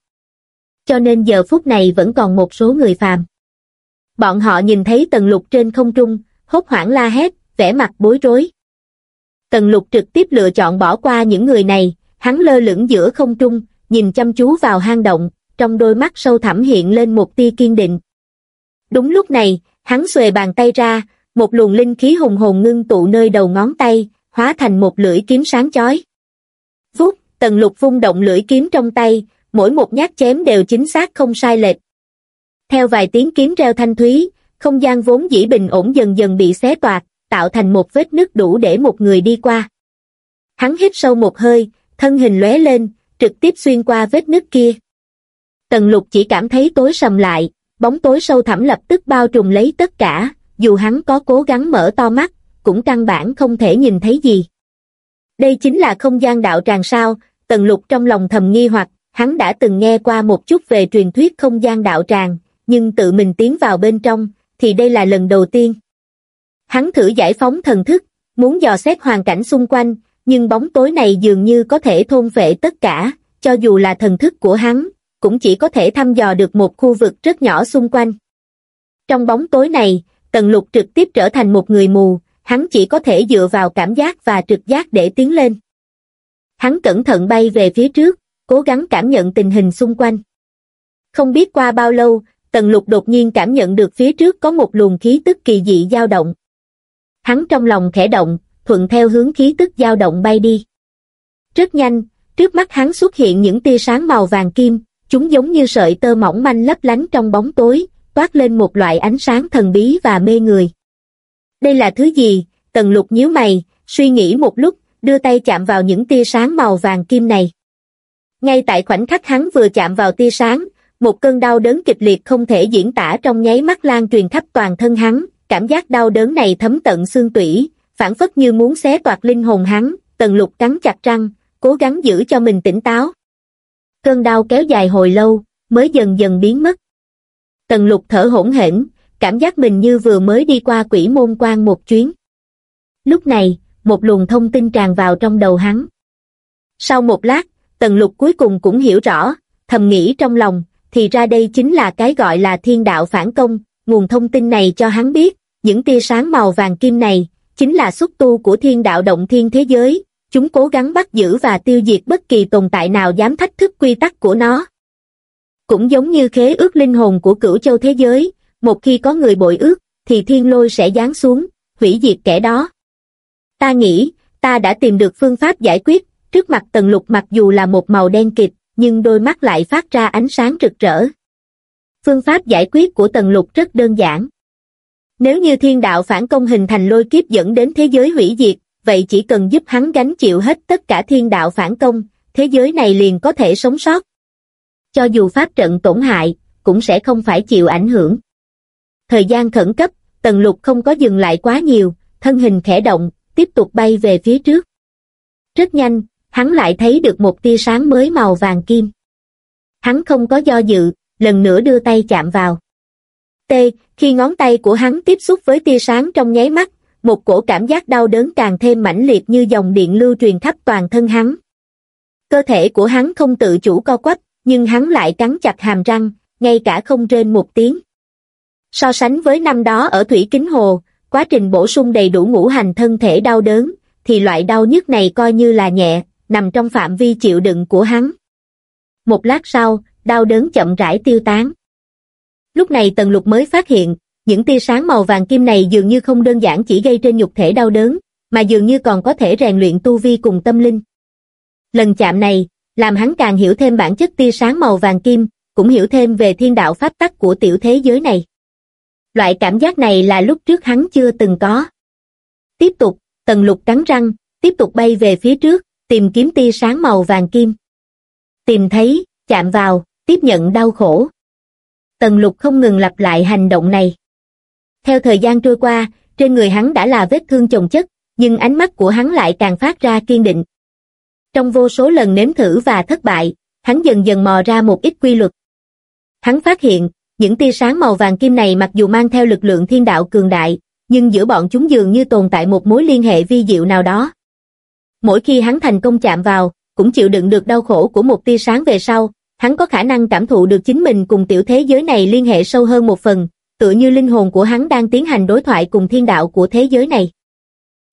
Cho nên giờ phút này vẫn còn một số người phàm. Bọn họ nhìn thấy tần lục trên không trung, hốt hoảng la hét, vẻ mặt bối rối. Tần lục trực tiếp lựa chọn bỏ qua những người này, hắn lơ lửng giữa không trung, nhìn chăm chú vào hang động, trong đôi mắt sâu thẳm hiện lên một tia kiên định. Đúng lúc này, hắn xuề bàn tay ra, một luồng linh khí hùng hồn ngưng tụ nơi đầu ngón tay, hóa thành một lưỡi kiếm sáng chói. Vút, tần lục vung động lưỡi kiếm trong tay, mỗi một nhát chém đều chính xác không sai lệch. Theo vài tiếng kiếm reo thanh thúy, không gian vốn dĩ bình ổn dần dần bị xé toạc, tạo thành một vết nứt đủ để một người đi qua. Hắn hít sâu một hơi, thân hình lóe lên, trực tiếp xuyên qua vết nứt kia. Tần lục chỉ cảm thấy tối sầm lại, bóng tối sâu thẳm lập tức bao trùm lấy tất cả, dù hắn có cố gắng mở to mắt, cũng căn bản không thể nhìn thấy gì. Đây chính là không gian đạo tràng sao, tần lục trong lòng thầm nghi hoặc, hắn đã từng nghe qua một chút về truyền thuyết không gian đạo tràng, nhưng tự mình tiến vào bên trong, thì đây là lần đầu tiên. Hắn thử giải phóng thần thức, muốn dò xét hoàn cảnh xung quanh, nhưng bóng tối này dường như có thể thôn vệ tất cả, cho dù là thần thức của hắn, cũng chỉ có thể thăm dò được một khu vực rất nhỏ xung quanh. Trong bóng tối này, Tần Lục trực tiếp trở thành một người mù, hắn chỉ có thể dựa vào cảm giác và trực giác để tiến lên. Hắn cẩn thận bay về phía trước, cố gắng cảm nhận tình hình xung quanh. Không biết qua bao lâu, Tần Lục đột nhiên cảm nhận được phía trước có một luồng khí tức kỳ dị dao động. Hắn trong lòng khẽ động, thuận theo hướng khí tức dao động bay đi. Rất nhanh, trước mắt hắn xuất hiện những tia sáng màu vàng kim, chúng giống như sợi tơ mỏng manh lấp lánh trong bóng tối, toát lên một loại ánh sáng thần bí và mê người. Đây là thứ gì? Tần lục nhíu mày, suy nghĩ một lúc, đưa tay chạm vào những tia sáng màu vàng kim này. Ngay tại khoảnh khắc hắn vừa chạm vào tia sáng, một cơn đau đớn kịch liệt không thể diễn tả trong nháy mắt lan truyền khắp toàn thân hắn, cảm giác đau đớn này thấm tận xương tủy, phản phất như muốn xé toạc linh hồn hắn, tần lục cắn chặt răng, cố gắng giữ cho mình tỉnh táo. Cơn đau kéo dài hồi lâu, mới dần dần biến mất. Tần lục thở hỗn hển, cảm giác mình như vừa mới đi qua quỷ môn quan một chuyến. Lúc này, một luồng thông tin tràn vào trong đầu hắn. Sau một lát, tần lục cuối cùng cũng hiểu rõ, thầm nghĩ trong lòng, thì ra đây chính là cái gọi là thiên đạo phản công, nguồn thông tin này cho hắn biết, những tia sáng màu vàng kim này, chính là xuất tu của thiên đạo động thiên thế giới, chúng cố gắng bắt giữ và tiêu diệt bất kỳ tồn tại nào dám thách thức quy tắc của nó. Cũng giống như khế ước linh hồn của cửu châu thế giới, một khi có người bội ước, thì thiên lôi sẽ giáng xuống, hủy diệt kẻ đó. Ta nghĩ, ta đã tìm được phương pháp giải quyết, trước mặt tần lục mặc dù là một màu đen kịt, nhưng đôi mắt lại phát ra ánh sáng rực rỡ. Phương pháp giải quyết của tần lục rất đơn giản. Nếu như thiên đạo phản công hình thành lôi kiếp dẫn đến thế giới hủy diệt, vậy chỉ cần giúp hắn gánh chịu hết tất cả thiên đạo phản công, thế giới này liền có thể sống sót. Cho dù pháp trận tổn hại, cũng sẽ không phải chịu ảnh hưởng. Thời gian khẩn cấp, tần lục không có dừng lại quá nhiều, thân hình khẽ động, tiếp tục bay về phía trước. Rất nhanh, hắn lại thấy được một tia sáng mới màu vàng kim. Hắn không có do dự, lần nữa đưa tay chạm vào tê, khi ngón tay của hắn tiếp xúc với tia sáng trong nháy mắt, một cổ cảm giác đau đớn càng thêm mãnh liệt như dòng điện lưu truyền khắp toàn thân hắn. Cơ thể của hắn không tự chủ co quắp, nhưng hắn lại cắn chặt hàm răng, ngay cả không rên một tiếng. So sánh với năm đó ở Thủy Kính Hồ, quá trình bổ sung đầy đủ ngũ hành thân thể đau đớn, thì loại đau nhức này coi như là nhẹ, nằm trong phạm vi chịu đựng của hắn. Một lát sau, đau đớn chậm rãi tiêu tán. Lúc này Tần Lục mới phát hiện, những tia sáng màu vàng kim này dường như không đơn giản chỉ gây trên nhục thể đau đớn, mà dường như còn có thể rèn luyện tu vi cùng tâm linh. Lần chạm này, làm hắn càng hiểu thêm bản chất tia sáng màu vàng kim, cũng hiểu thêm về thiên đạo pháp tắc của tiểu thế giới này. Loại cảm giác này là lúc trước hắn chưa từng có. Tiếp tục, tần lục cắn răng, tiếp tục bay về phía trước, tìm kiếm tia sáng màu vàng kim. Tìm thấy, chạm vào, tiếp nhận đau khổ. Tần lục không ngừng lặp lại hành động này. Theo thời gian trôi qua, trên người hắn đã là vết thương chồng chất, nhưng ánh mắt của hắn lại càng phát ra kiên định. Trong vô số lần nếm thử và thất bại, hắn dần dần mò ra một ít quy luật. Hắn phát hiện, những tia sáng màu vàng kim này mặc dù mang theo lực lượng thiên đạo cường đại, nhưng giữa bọn chúng dường như tồn tại một mối liên hệ vi diệu nào đó. Mỗi khi hắn thành công chạm vào, cũng chịu đựng được đau khổ của một tia sáng về sau, hắn có khả năng cảm thụ được chính mình cùng tiểu thế giới này liên hệ sâu hơn một phần, tựa như linh hồn của hắn đang tiến hành đối thoại cùng thiên đạo của thế giới này.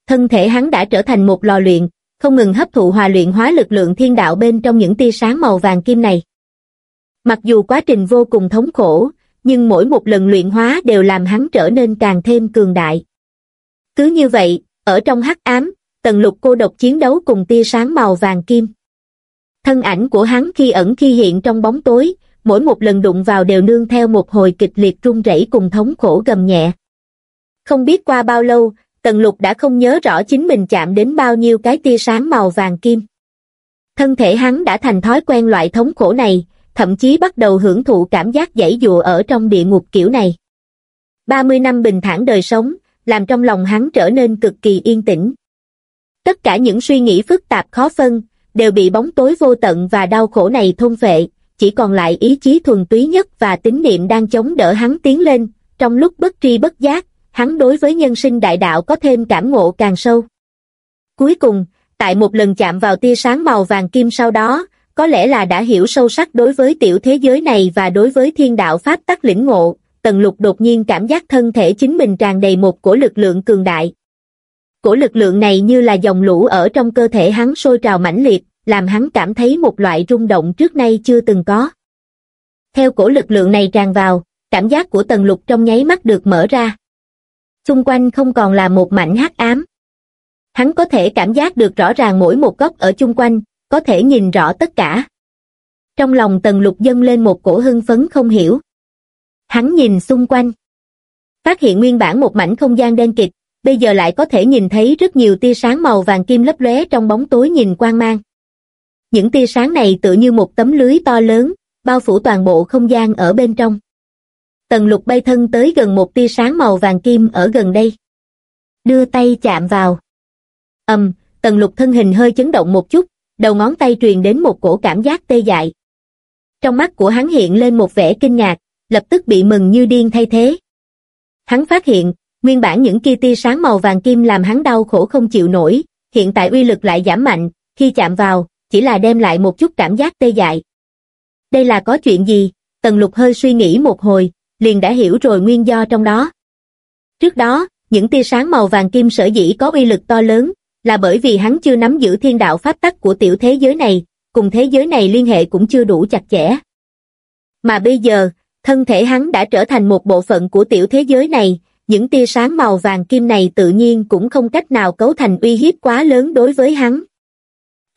Thân thể hắn đã trở thành một lò luyện, không ngừng hấp thụ hòa luyện hóa lực lượng thiên đạo bên trong những tia sáng màu vàng kim này. Mặc dù quá trình vô cùng thống khổ, nhưng mỗi một lần luyện hóa đều làm hắn trở nên càng thêm cường đại. Cứ như vậy, ở trong hắc ám, tần lục cô độc chiến đấu cùng tia sáng màu vàng kim. Thân ảnh của hắn khi ẩn khi hiện trong bóng tối, mỗi một lần đụng vào đều nương theo một hồi kịch liệt rung rẩy cùng thống khổ gầm nhẹ. Không biết qua bao lâu, Tần Lục đã không nhớ rõ chính mình chạm đến bao nhiêu cái tia sáng màu vàng kim. Thân thể hắn đã thành thói quen loại thống khổ này, thậm chí bắt đầu hưởng thụ cảm giác dãy dụa ở trong địa ngục kiểu này. 30 năm bình thản đời sống, làm trong lòng hắn trở nên cực kỳ yên tĩnh. Tất cả những suy nghĩ phức tạp khó phân, đều bị bóng tối vô tận và đau khổ này thôn phệ, chỉ còn lại ý chí thuần túy nhất và tín niệm đang chống đỡ hắn tiến lên, trong lúc bất tri bất giác, hắn đối với nhân sinh đại đạo có thêm cảm ngộ càng sâu. Cuối cùng, tại một lần chạm vào tia sáng màu vàng kim sau đó, có lẽ là đã hiểu sâu sắc đối với tiểu thế giới này và đối với thiên đạo pháp tắc lĩnh ngộ, tần lục đột nhiên cảm giác thân thể chính mình tràn đầy một cổ lực lượng cường đại. Cổ lực lượng này như là dòng lũ ở trong cơ thể hắn sôi trào mãnh liệt, làm hắn cảm thấy một loại rung động trước nay chưa từng có. Theo cổ lực lượng này tràn vào, cảm giác của tần lục trong nháy mắt được mở ra. Xung quanh không còn là một mảnh hắc ám. Hắn có thể cảm giác được rõ ràng mỗi một góc ở chung quanh, có thể nhìn rõ tất cả. Trong lòng tần lục dâng lên một cổ hưng phấn không hiểu. Hắn nhìn xung quanh. Phát hiện nguyên bản một mảnh không gian đen kịt, bây giờ lại có thể nhìn thấy rất nhiều tia sáng màu vàng kim lấp lóe trong bóng tối nhìn quang mang. Những tia sáng này tựa như một tấm lưới to lớn, bao phủ toàn bộ không gian ở bên trong. Tần lục bay thân tới gần một tia sáng màu vàng kim ở gần đây. Đưa tay chạm vào. ầm, tần lục thân hình hơi chấn động một chút, đầu ngón tay truyền đến một cổ cảm giác tê dại. Trong mắt của hắn hiện lên một vẻ kinh ngạc, lập tức bị mừng như điên thay thế. Hắn phát hiện, nguyên bản những kia tia sáng màu vàng kim làm hắn đau khổ không chịu nổi, hiện tại uy lực lại giảm mạnh, khi chạm vào, chỉ là đem lại một chút cảm giác tê dại. Đây là có chuyện gì? Tần lục hơi suy nghĩ một hồi, liền đã hiểu rồi nguyên do trong đó. Trước đó, những tia sáng màu vàng kim sở dĩ có uy lực to lớn, là bởi vì hắn chưa nắm giữ thiên đạo pháp tắc của tiểu thế giới này, cùng thế giới này liên hệ cũng chưa đủ chặt chẽ. Mà bây giờ, thân thể hắn đã trở thành một bộ phận của tiểu thế giới này, những tia sáng màu vàng kim này tự nhiên cũng không cách nào cấu thành uy hiếp quá lớn đối với hắn.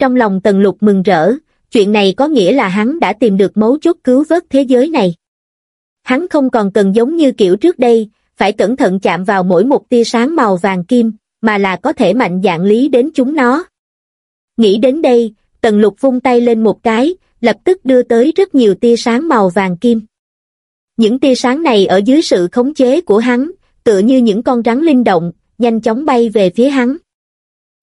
Trong lòng Tần Lục mừng rỡ, chuyện này có nghĩa là hắn đã tìm được mấu chốt cứu vớt thế giới này. Hắn không còn cần giống như kiểu trước đây, phải cẩn thận chạm vào mỗi một tia sáng màu vàng kim, mà là có thể mạnh dạng lý đến chúng nó. Nghĩ đến đây, Tần Lục vung tay lên một cái, lập tức đưa tới rất nhiều tia sáng màu vàng kim. Những tia sáng này ở dưới sự khống chế của hắn, tựa như những con rắn linh động, nhanh chóng bay về phía hắn.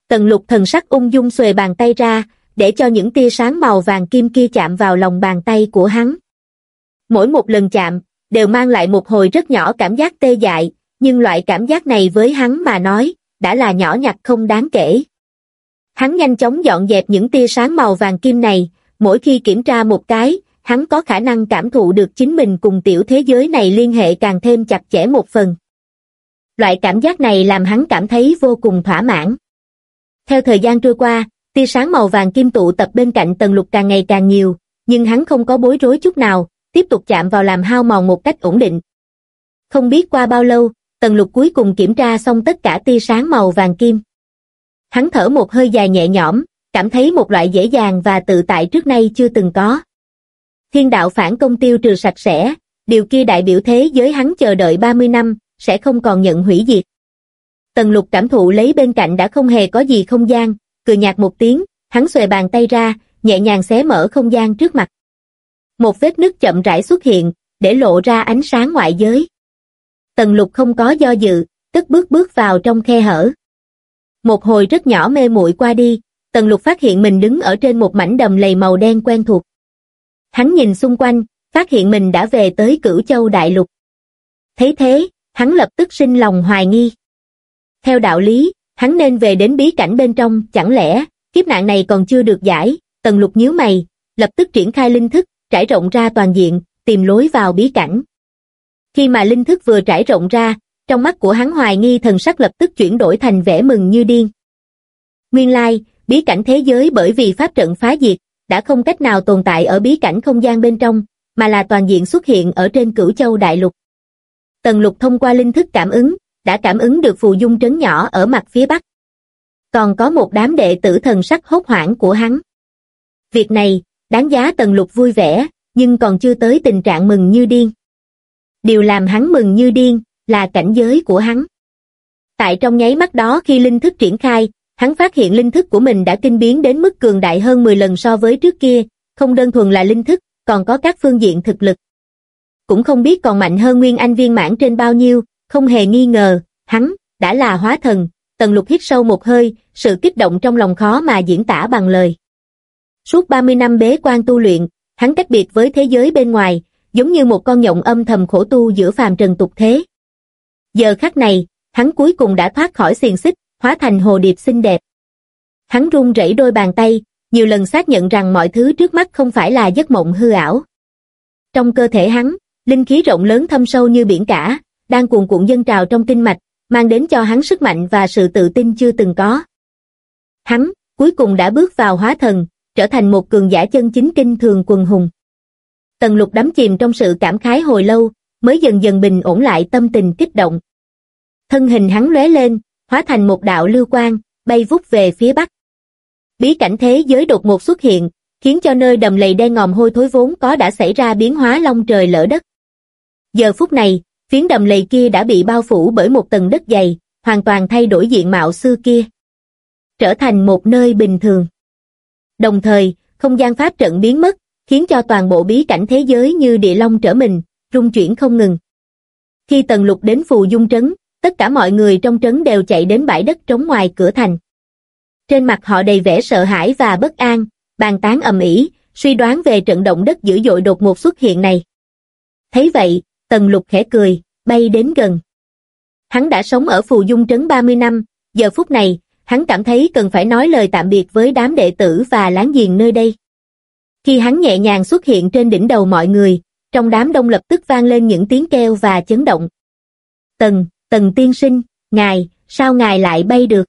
Tần lục thần sắc ung dung xuề bàn tay ra, để cho những tia sáng màu vàng kim kia chạm vào lòng bàn tay của hắn. Mỗi một lần chạm, đều mang lại một hồi rất nhỏ cảm giác tê dại, nhưng loại cảm giác này với hắn mà nói, đã là nhỏ nhặt không đáng kể. Hắn nhanh chóng dọn dẹp những tia sáng màu vàng kim này, mỗi khi kiểm tra một cái, hắn có khả năng cảm thụ được chính mình cùng tiểu thế giới này liên hệ càng thêm chặt chẽ một phần. Loại cảm giác này làm hắn cảm thấy vô cùng thỏa mãn. Theo thời gian trôi qua, tia sáng màu vàng kim tụ tập bên cạnh tần lục càng ngày càng nhiều, nhưng hắn không có bối rối chút nào, tiếp tục chạm vào làm hao mòn một cách ổn định. Không biết qua bao lâu, tần lục cuối cùng kiểm tra xong tất cả tia sáng màu vàng kim. Hắn thở một hơi dài nhẹ nhõm, cảm thấy một loại dễ dàng và tự tại trước nay chưa từng có. Thiên đạo phản công tiêu trừ sạch sẽ, điều kia đại biểu thế giới hắn chờ đợi 30 năm, sẽ không còn nhận hủy diệt. Tần lục cảm thụ lấy bên cạnh đã không hề có gì không gian, cười nhạt một tiếng, hắn xòe bàn tay ra, nhẹ nhàng xé mở không gian trước mặt. Một vết nứt chậm rãi xuất hiện, để lộ ra ánh sáng ngoại giới. Tần lục không có do dự, tức bước bước vào trong khe hở. Một hồi rất nhỏ mê muội qua đi, tần lục phát hiện mình đứng ở trên một mảnh đầm lầy màu đen quen thuộc. Hắn nhìn xung quanh, phát hiện mình đã về tới cửu châu đại lục. Thấy thế, hắn lập tức sinh lòng hoài nghi. Theo đạo lý, hắn nên về đến bí cảnh bên trong, chẳng lẽ, kiếp nạn này còn chưa được giải, tần lục nhíu mày, lập tức triển khai linh thức, trải rộng ra toàn diện, tìm lối vào bí cảnh. Khi mà linh thức vừa trải rộng ra, trong mắt của hắn hoài nghi thần sắc lập tức chuyển đổi thành vẻ mừng như điên. Nguyên lai, bí cảnh thế giới bởi vì pháp trận phá diệt, đã không cách nào tồn tại ở bí cảnh không gian bên trong, mà là toàn diện xuất hiện ở trên cửu châu đại lục. Tần lục thông qua linh thức cảm ứng, đã cảm ứng được phù dung trấn nhỏ ở mặt phía bắc. Còn có một đám đệ tử thần sắc hốt hoảng của hắn. Việc này, đáng giá tần lục vui vẻ, nhưng còn chưa tới tình trạng mừng như điên. Điều làm hắn mừng như điên, là cảnh giới của hắn. Tại trong nháy mắt đó khi linh thức triển khai, hắn phát hiện linh thức của mình đã kinh biến đến mức cường đại hơn 10 lần so với trước kia, không đơn thuần là linh thức, còn có các phương diện thực lực. Cũng không biết còn mạnh hơn Nguyên Anh viên mãn trên bao nhiêu, không hề nghi ngờ, hắn, đã là hóa thần, tần lục hít sâu một hơi, sự kích động trong lòng khó mà diễn tả bằng lời. Suốt 30 năm bế quan tu luyện, hắn cách biệt với thế giới bên ngoài, giống như một con nhộng âm thầm khổ tu giữa phàm trần tục thế. Giờ khắc này, hắn cuối cùng đã thoát khỏi xiềng xích, hóa thành hồ điệp xinh đẹp. Hắn run rẩy đôi bàn tay, nhiều lần xác nhận rằng mọi thứ trước mắt không phải là giấc mộng hư ảo. Trong cơ thể hắn, linh khí rộng lớn thâm sâu như biển cả, đang cuồn cuộn dân trào trong kinh mạch, mang đến cho hắn sức mạnh và sự tự tin chưa từng có. Hắn, cuối cùng đã bước vào hóa thần, trở thành một cường giả chân chính kinh thường quần hùng. Tần lục đắm chìm trong sự cảm khái hồi lâu, mới dần dần bình ổn lại tâm tình kích động. Thân hình hắn lóe lên, hóa thành một đạo lưu quang, bay vút về phía bắc. Bí cảnh thế giới đột ngột xuất hiện, khiến cho nơi đầm lầy đen ngòm hôi thối vốn có đã xảy ra biến hóa long trời lỡ đất. Giờ phút này, phiến đầm lầy kia đã bị bao phủ bởi một tầng đất dày, hoàn toàn thay đổi diện mạo xưa kia. Trở thành một nơi bình thường. Đồng thời, không gian pháp trận biến mất, khiến cho toàn bộ bí cảnh thế giới như địa long trở mình, rung chuyển không ngừng. Khi tần lục đến phù dung trấn, tất cả mọi người trong trấn đều chạy đến bãi đất trống ngoài cửa thành. Trên mặt họ đầy vẻ sợ hãi và bất an, bàn tán ầm ĩ, suy đoán về trận động đất dữ dội đột ngột xuất hiện này. Thấy vậy, tần lục khẽ cười, bay đến gần. Hắn đã sống ở phù dung trấn 30 năm, giờ phút này, hắn cảm thấy cần phải nói lời tạm biệt với đám đệ tử và láng giềng nơi đây. Khi hắn nhẹ nhàng xuất hiện trên đỉnh đầu mọi người, trong đám đông lập tức vang lên những tiếng kêu và chấn động. Tần, Tần tiên sinh, ngài, sao ngài lại bay được?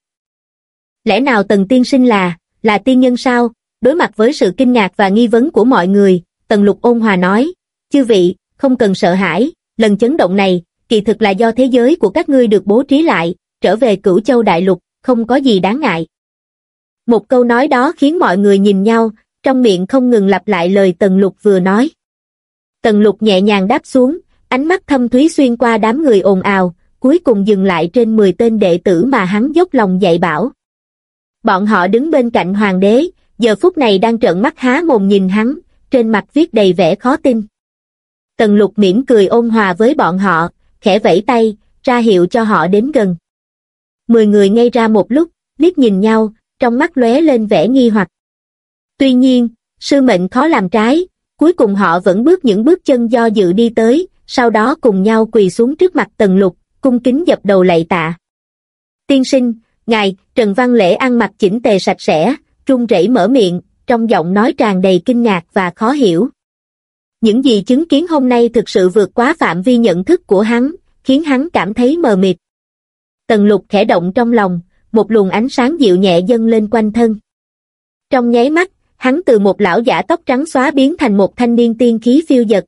Lẽ nào Tần tiên sinh là, là tiên nhân sao? Đối mặt với sự kinh ngạc và nghi vấn của mọi người, Tần lục ôn hòa nói, chư vị, không cần sợ hãi, lần chấn động này, kỳ thực là do thế giới của các ngươi được bố trí lại, trở về cửu châu đại lục, không có gì đáng ngại. Một câu nói đó khiến mọi người nhìn nhau, trong miệng không ngừng lặp lại lời Tần Lục vừa nói. Tần Lục nhẹ nhàng đáp xuống, ánh mắt thâm thúy xuyên qua đám người ồn ào, cuối cùng dừng lại trên 10 tên đệ tử mà hắn dốc lòng dạy bảo. Bọn họ đứng bên cạnh hoàng đế, giờ phút này đang trợn mắt há mồm nhìn hắn, trên mặt viết đầy vẻ khó tin. Tần lục mỉm cười ôn hòa với bọn họ, khẽ vẫy tay, ra hiệu cho họ đến gần. Mười người ngây ra một lúc, liếc nhìn nhau, trong mắt lóe lên vẻ nghi hoặc. Tuy nhiên, sư mệnh khó làm trái, cuối cùng họ vẫn bước những bước chân do dự đi tới, sau đó cùng nhau quỳ xuống trước mặt tần lục, cung kính dập đầu lạy tạ. Tiên sinh, ngài, Trần Văn Lễ ăn mặc chỉnh tề sạch sẽ, trung rẩy mở miệng, trong giọng nói tràn đầy kinh ngạc và khó hiểu. Những gì chứng kiến hôm nay thực sự vượt quá phạm vi nhận thức của hắn, khiến hắn cảm thấy mờ mịt. Tần lục khẽ động trong lòng, một luồng ánh sáng dịu nhẹ dâng lên quanh thân. Trong nháy mắt, hắn từ một lão giả tóc trắng xóa biến thành một thanh niên tiên khí phiêu dật.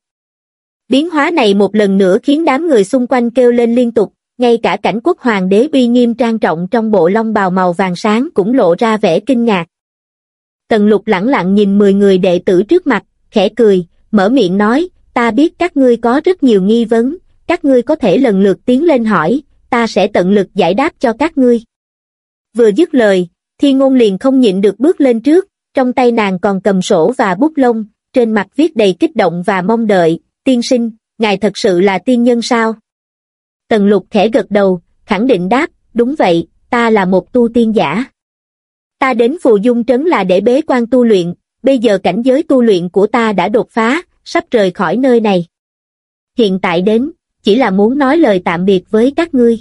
Biến hóa này một lần nữa khiến đám người xung quanh kêu lên liên tục, ngay cả cảnh quốc hoàng đế uy nghiêm trang trọng trong bộ long bào màu vàng sáng cũng lộ ra vẻ kinh ngạc. Tần lục lẳng lặng nhìn 10 người đệ tử trước mặt, khẽ cười, mở miệng nói, ta biết các ngươi có rất nhiều nghi vấn, các ngươi có thể lần lượt tiến lên hỏi, ta sẽ tận lực giải đáp cho các ngươi. Vừa dứt lời, thiên ngôn liền không nhịn được bước lên trước, trong tay nàng còn cầm sổ và bút lông, trên mặt viết đầy kích động và mong đợi, tiên sinh, ngài thật sự là tiên nhân sao? Tần lục khẽ gật đầu, khẳng định đáp, đúng vậy, ta là một tu tiên giả. Ta đến phù dung trấn là để bế quan tu luyện, bây giờ cảnh giới tu luyện của ta đã đột phá, sắp rời khỏi nơi này. Hiện tại đến, chỉ là muốn nói lời tạm biệt với các ngươi.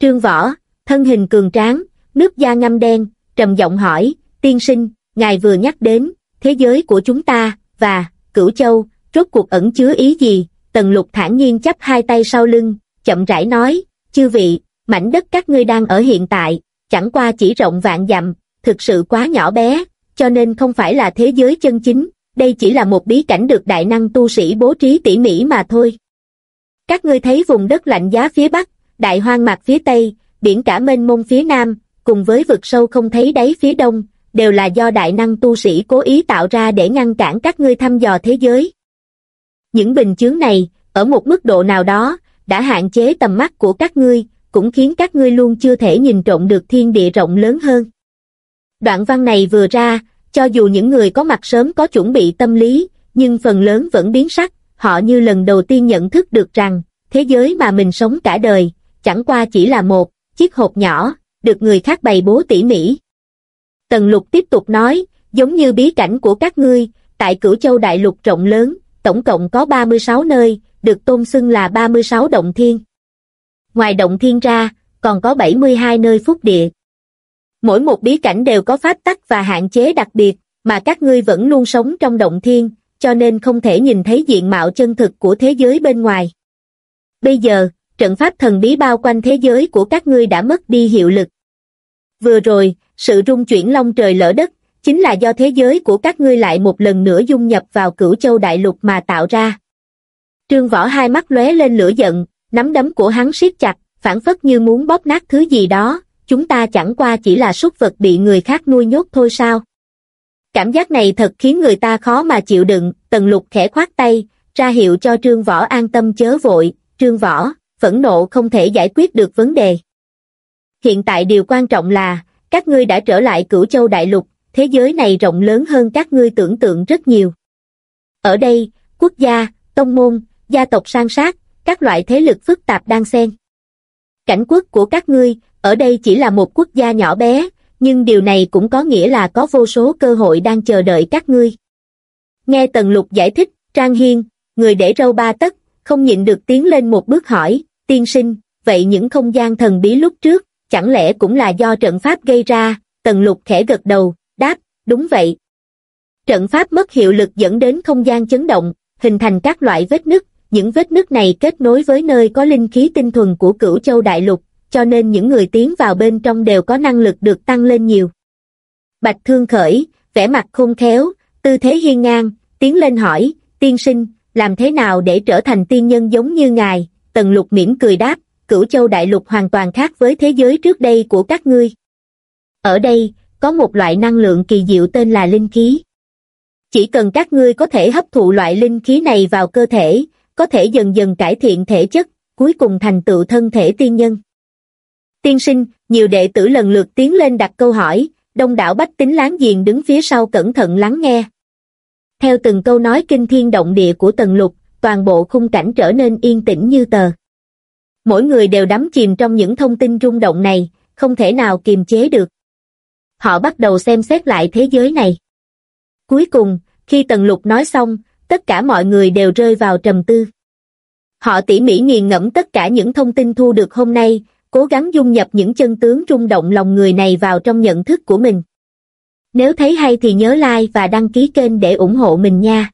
Trương Võ, thân hình cường tráng, nước da ngâm đen, trầm giọng hỏi, tiên sinh, ngài vừa nhắc đến, thế giới của chúng ta, và, cửu châu, rốt cuộc ẩn chứa ý gì, tần lục thản nhiên chắp hai tay sau lưng, chậm rãi nói, chư vị, mảnh đất các ngươi đang ở hiện tại, chẳng qua chỉ rộng vạn dặm, thực sự quá nhỏ bé, cho nên không phải là thế giới chân chính, đây chỉ là một bí cảnh được đại năng tu sĩ bố trí tỉ mỉ mà thôi. Các ngươi thấy vùng đất lạnh giá phía bắc, đại hoang mạc phía tây, biển cả mênh mông phía nam, cùng với vực sâu không thấy đáy phía đông, đều là do đại năng tu sĩ cố ý tạo ra để ngăn cản các ngươi thăm dò thế giới. Những bình chướng này, ở một mức độ nào đó, đã hạn chế tầm mắt của các ngươi, cũng khiến các ngươi luôn chưa thể nhìn trộm được thiên địa rộng lớn hơn. Đoạn văn này vừa ra, cho dù những người có mặt sớm có chuẩn bị tâm lý, nhưng phần lớn vẫn biến sắc, họ như lần đầu tiên nhận thức được rằng, thế giới mà mình sống cả đời, chẳng qua chỉ là một chiếc hộp nhỏ, được người khác bày bố tỉ mỉ. Tần lục tiếp tục nói, giống như bí cảnh của các ngươi, tại cửu châu đại lục rộng lớn, tổng cộng có 36 nơi, được tôn xưng là 36 động thiên. Ngoài động thiên ra, còn có 72 nơi phúc địa. Mỗi một bí cảnh đều có pháp tắc và hạn chế đặc biệt, mà các ngươi vẫn luôn sống trong động thiên, cho nên không thể nhìn thấy diện mạo chân thực của thế giới bên ngoài. Bây giờ, trận pháp thần bí bao quanh thế giới của các ngươi đã mất đi hiệu lực. Vừa rồi, sự rung chuyển long trời lỡ đất, chính là do thế giới của các ngươi lại một lần nữa dung nhập vào cửu châu đại lục mà tạo ra. Trương Võ hai mắt lóe lên lửa giận, nắm đấm của hắn siết chặt, phản phất như muốn bóp nát thứ gì đó, chúng ta chẳng qua chỉ là súc vật bị người khác nuôi nhốt thôi sao. Cảm giác này thật khiến người ta khó mà chịu đựng, tần lục khẽ khoát tay, ra hiệu cho trương võ an tâm chớ vội, trương võ, phẫn nộ không thể giải quyết được vấn đề. Hiện tại điều quan trọng là, các ngươi đã trở lại cửu châu đại lục, thế giới này rộng lớn hơn các ngươi tưởng tượng rất nhiều. Ở đây, quốc gia, tông môn, gia tộc sang sát, các loại thế lực phức tạp đang xen. Cảnh quốc của các ngươi, ở đây chỉ là một quốc gia nhỏ bé, nhưng điều này cũng có nghĩa là có vô số cơ hội đang chờ đợi các ngươi. Nghe Tần Lục giải thích, Trang Hiên, người để râu ba tấc, không nhịn được tiến lên một bước hỏi, tiên sinh, vậy những không gian thần bí lúc trước, chẳng lẽ cũng là do trận pháp gây ra, Tần Lục khẽ gật đầu, đáp, đúng vậy. Trận pháp mất hiệu lực dẫn đến không gian chấn động, hình thành các loại vết nứt, những vết nứt này kết nối với nơi có linh khí tinh thuần của cửu châu đại lục, cho nên những người tiến vào bên trong đều có năng lực được tăng lên nhiều. Bạch Thương Khởi, vẻ mặt khôn khéo, tư thế hiên ngang, tiến lên hỏi, tiên sinh, làm thế nào để trở thành tiên nhân giống như ngài, tần lục mỉm cười đáp, cửu châu đại lục hoàn toàn khác với thế giới trước đây của các ngươi. Ở đây, có một loại năng lượng kỳ diệu tên là linh khí. Chỉ cần các ngươi có thể hấp thụ loại linh khí này vào cơ thể, có thể dần dần cải thiện thể chất, cuối cùng thành tựu thân thể tiên nhân. Tiên sinh, nhiều đệ tử lần lượt tiến lên đặt câu hỏi, đông đảo bách tính láng giềng đứng phía sau cẩn thận lắng nghe. Theo từng câu nói kinh thiên động địa của tần lục, toàn bộ khung cảnh trở nên yên tĩnh như tờ. Mỗi người đều đắm chìm trong những thông tin rung động này, không thể nào kiềm chế được. Họ bắt đầu xem xét lại thế giới này. Cuối cùng, khi tần lục nói xong, tất cả mọi người đều rơi vào trầm tư. Họ tỉ mỉ nghiền ngẫm tất cả những thông tin thu được hôm nay, cố gắng dung nhập những chân tướng rung động lòng người này vào trong nhận thức của mình. Nếu thấy hay thì nhớ like và đăng ký kênh để ủng hộ mình nha.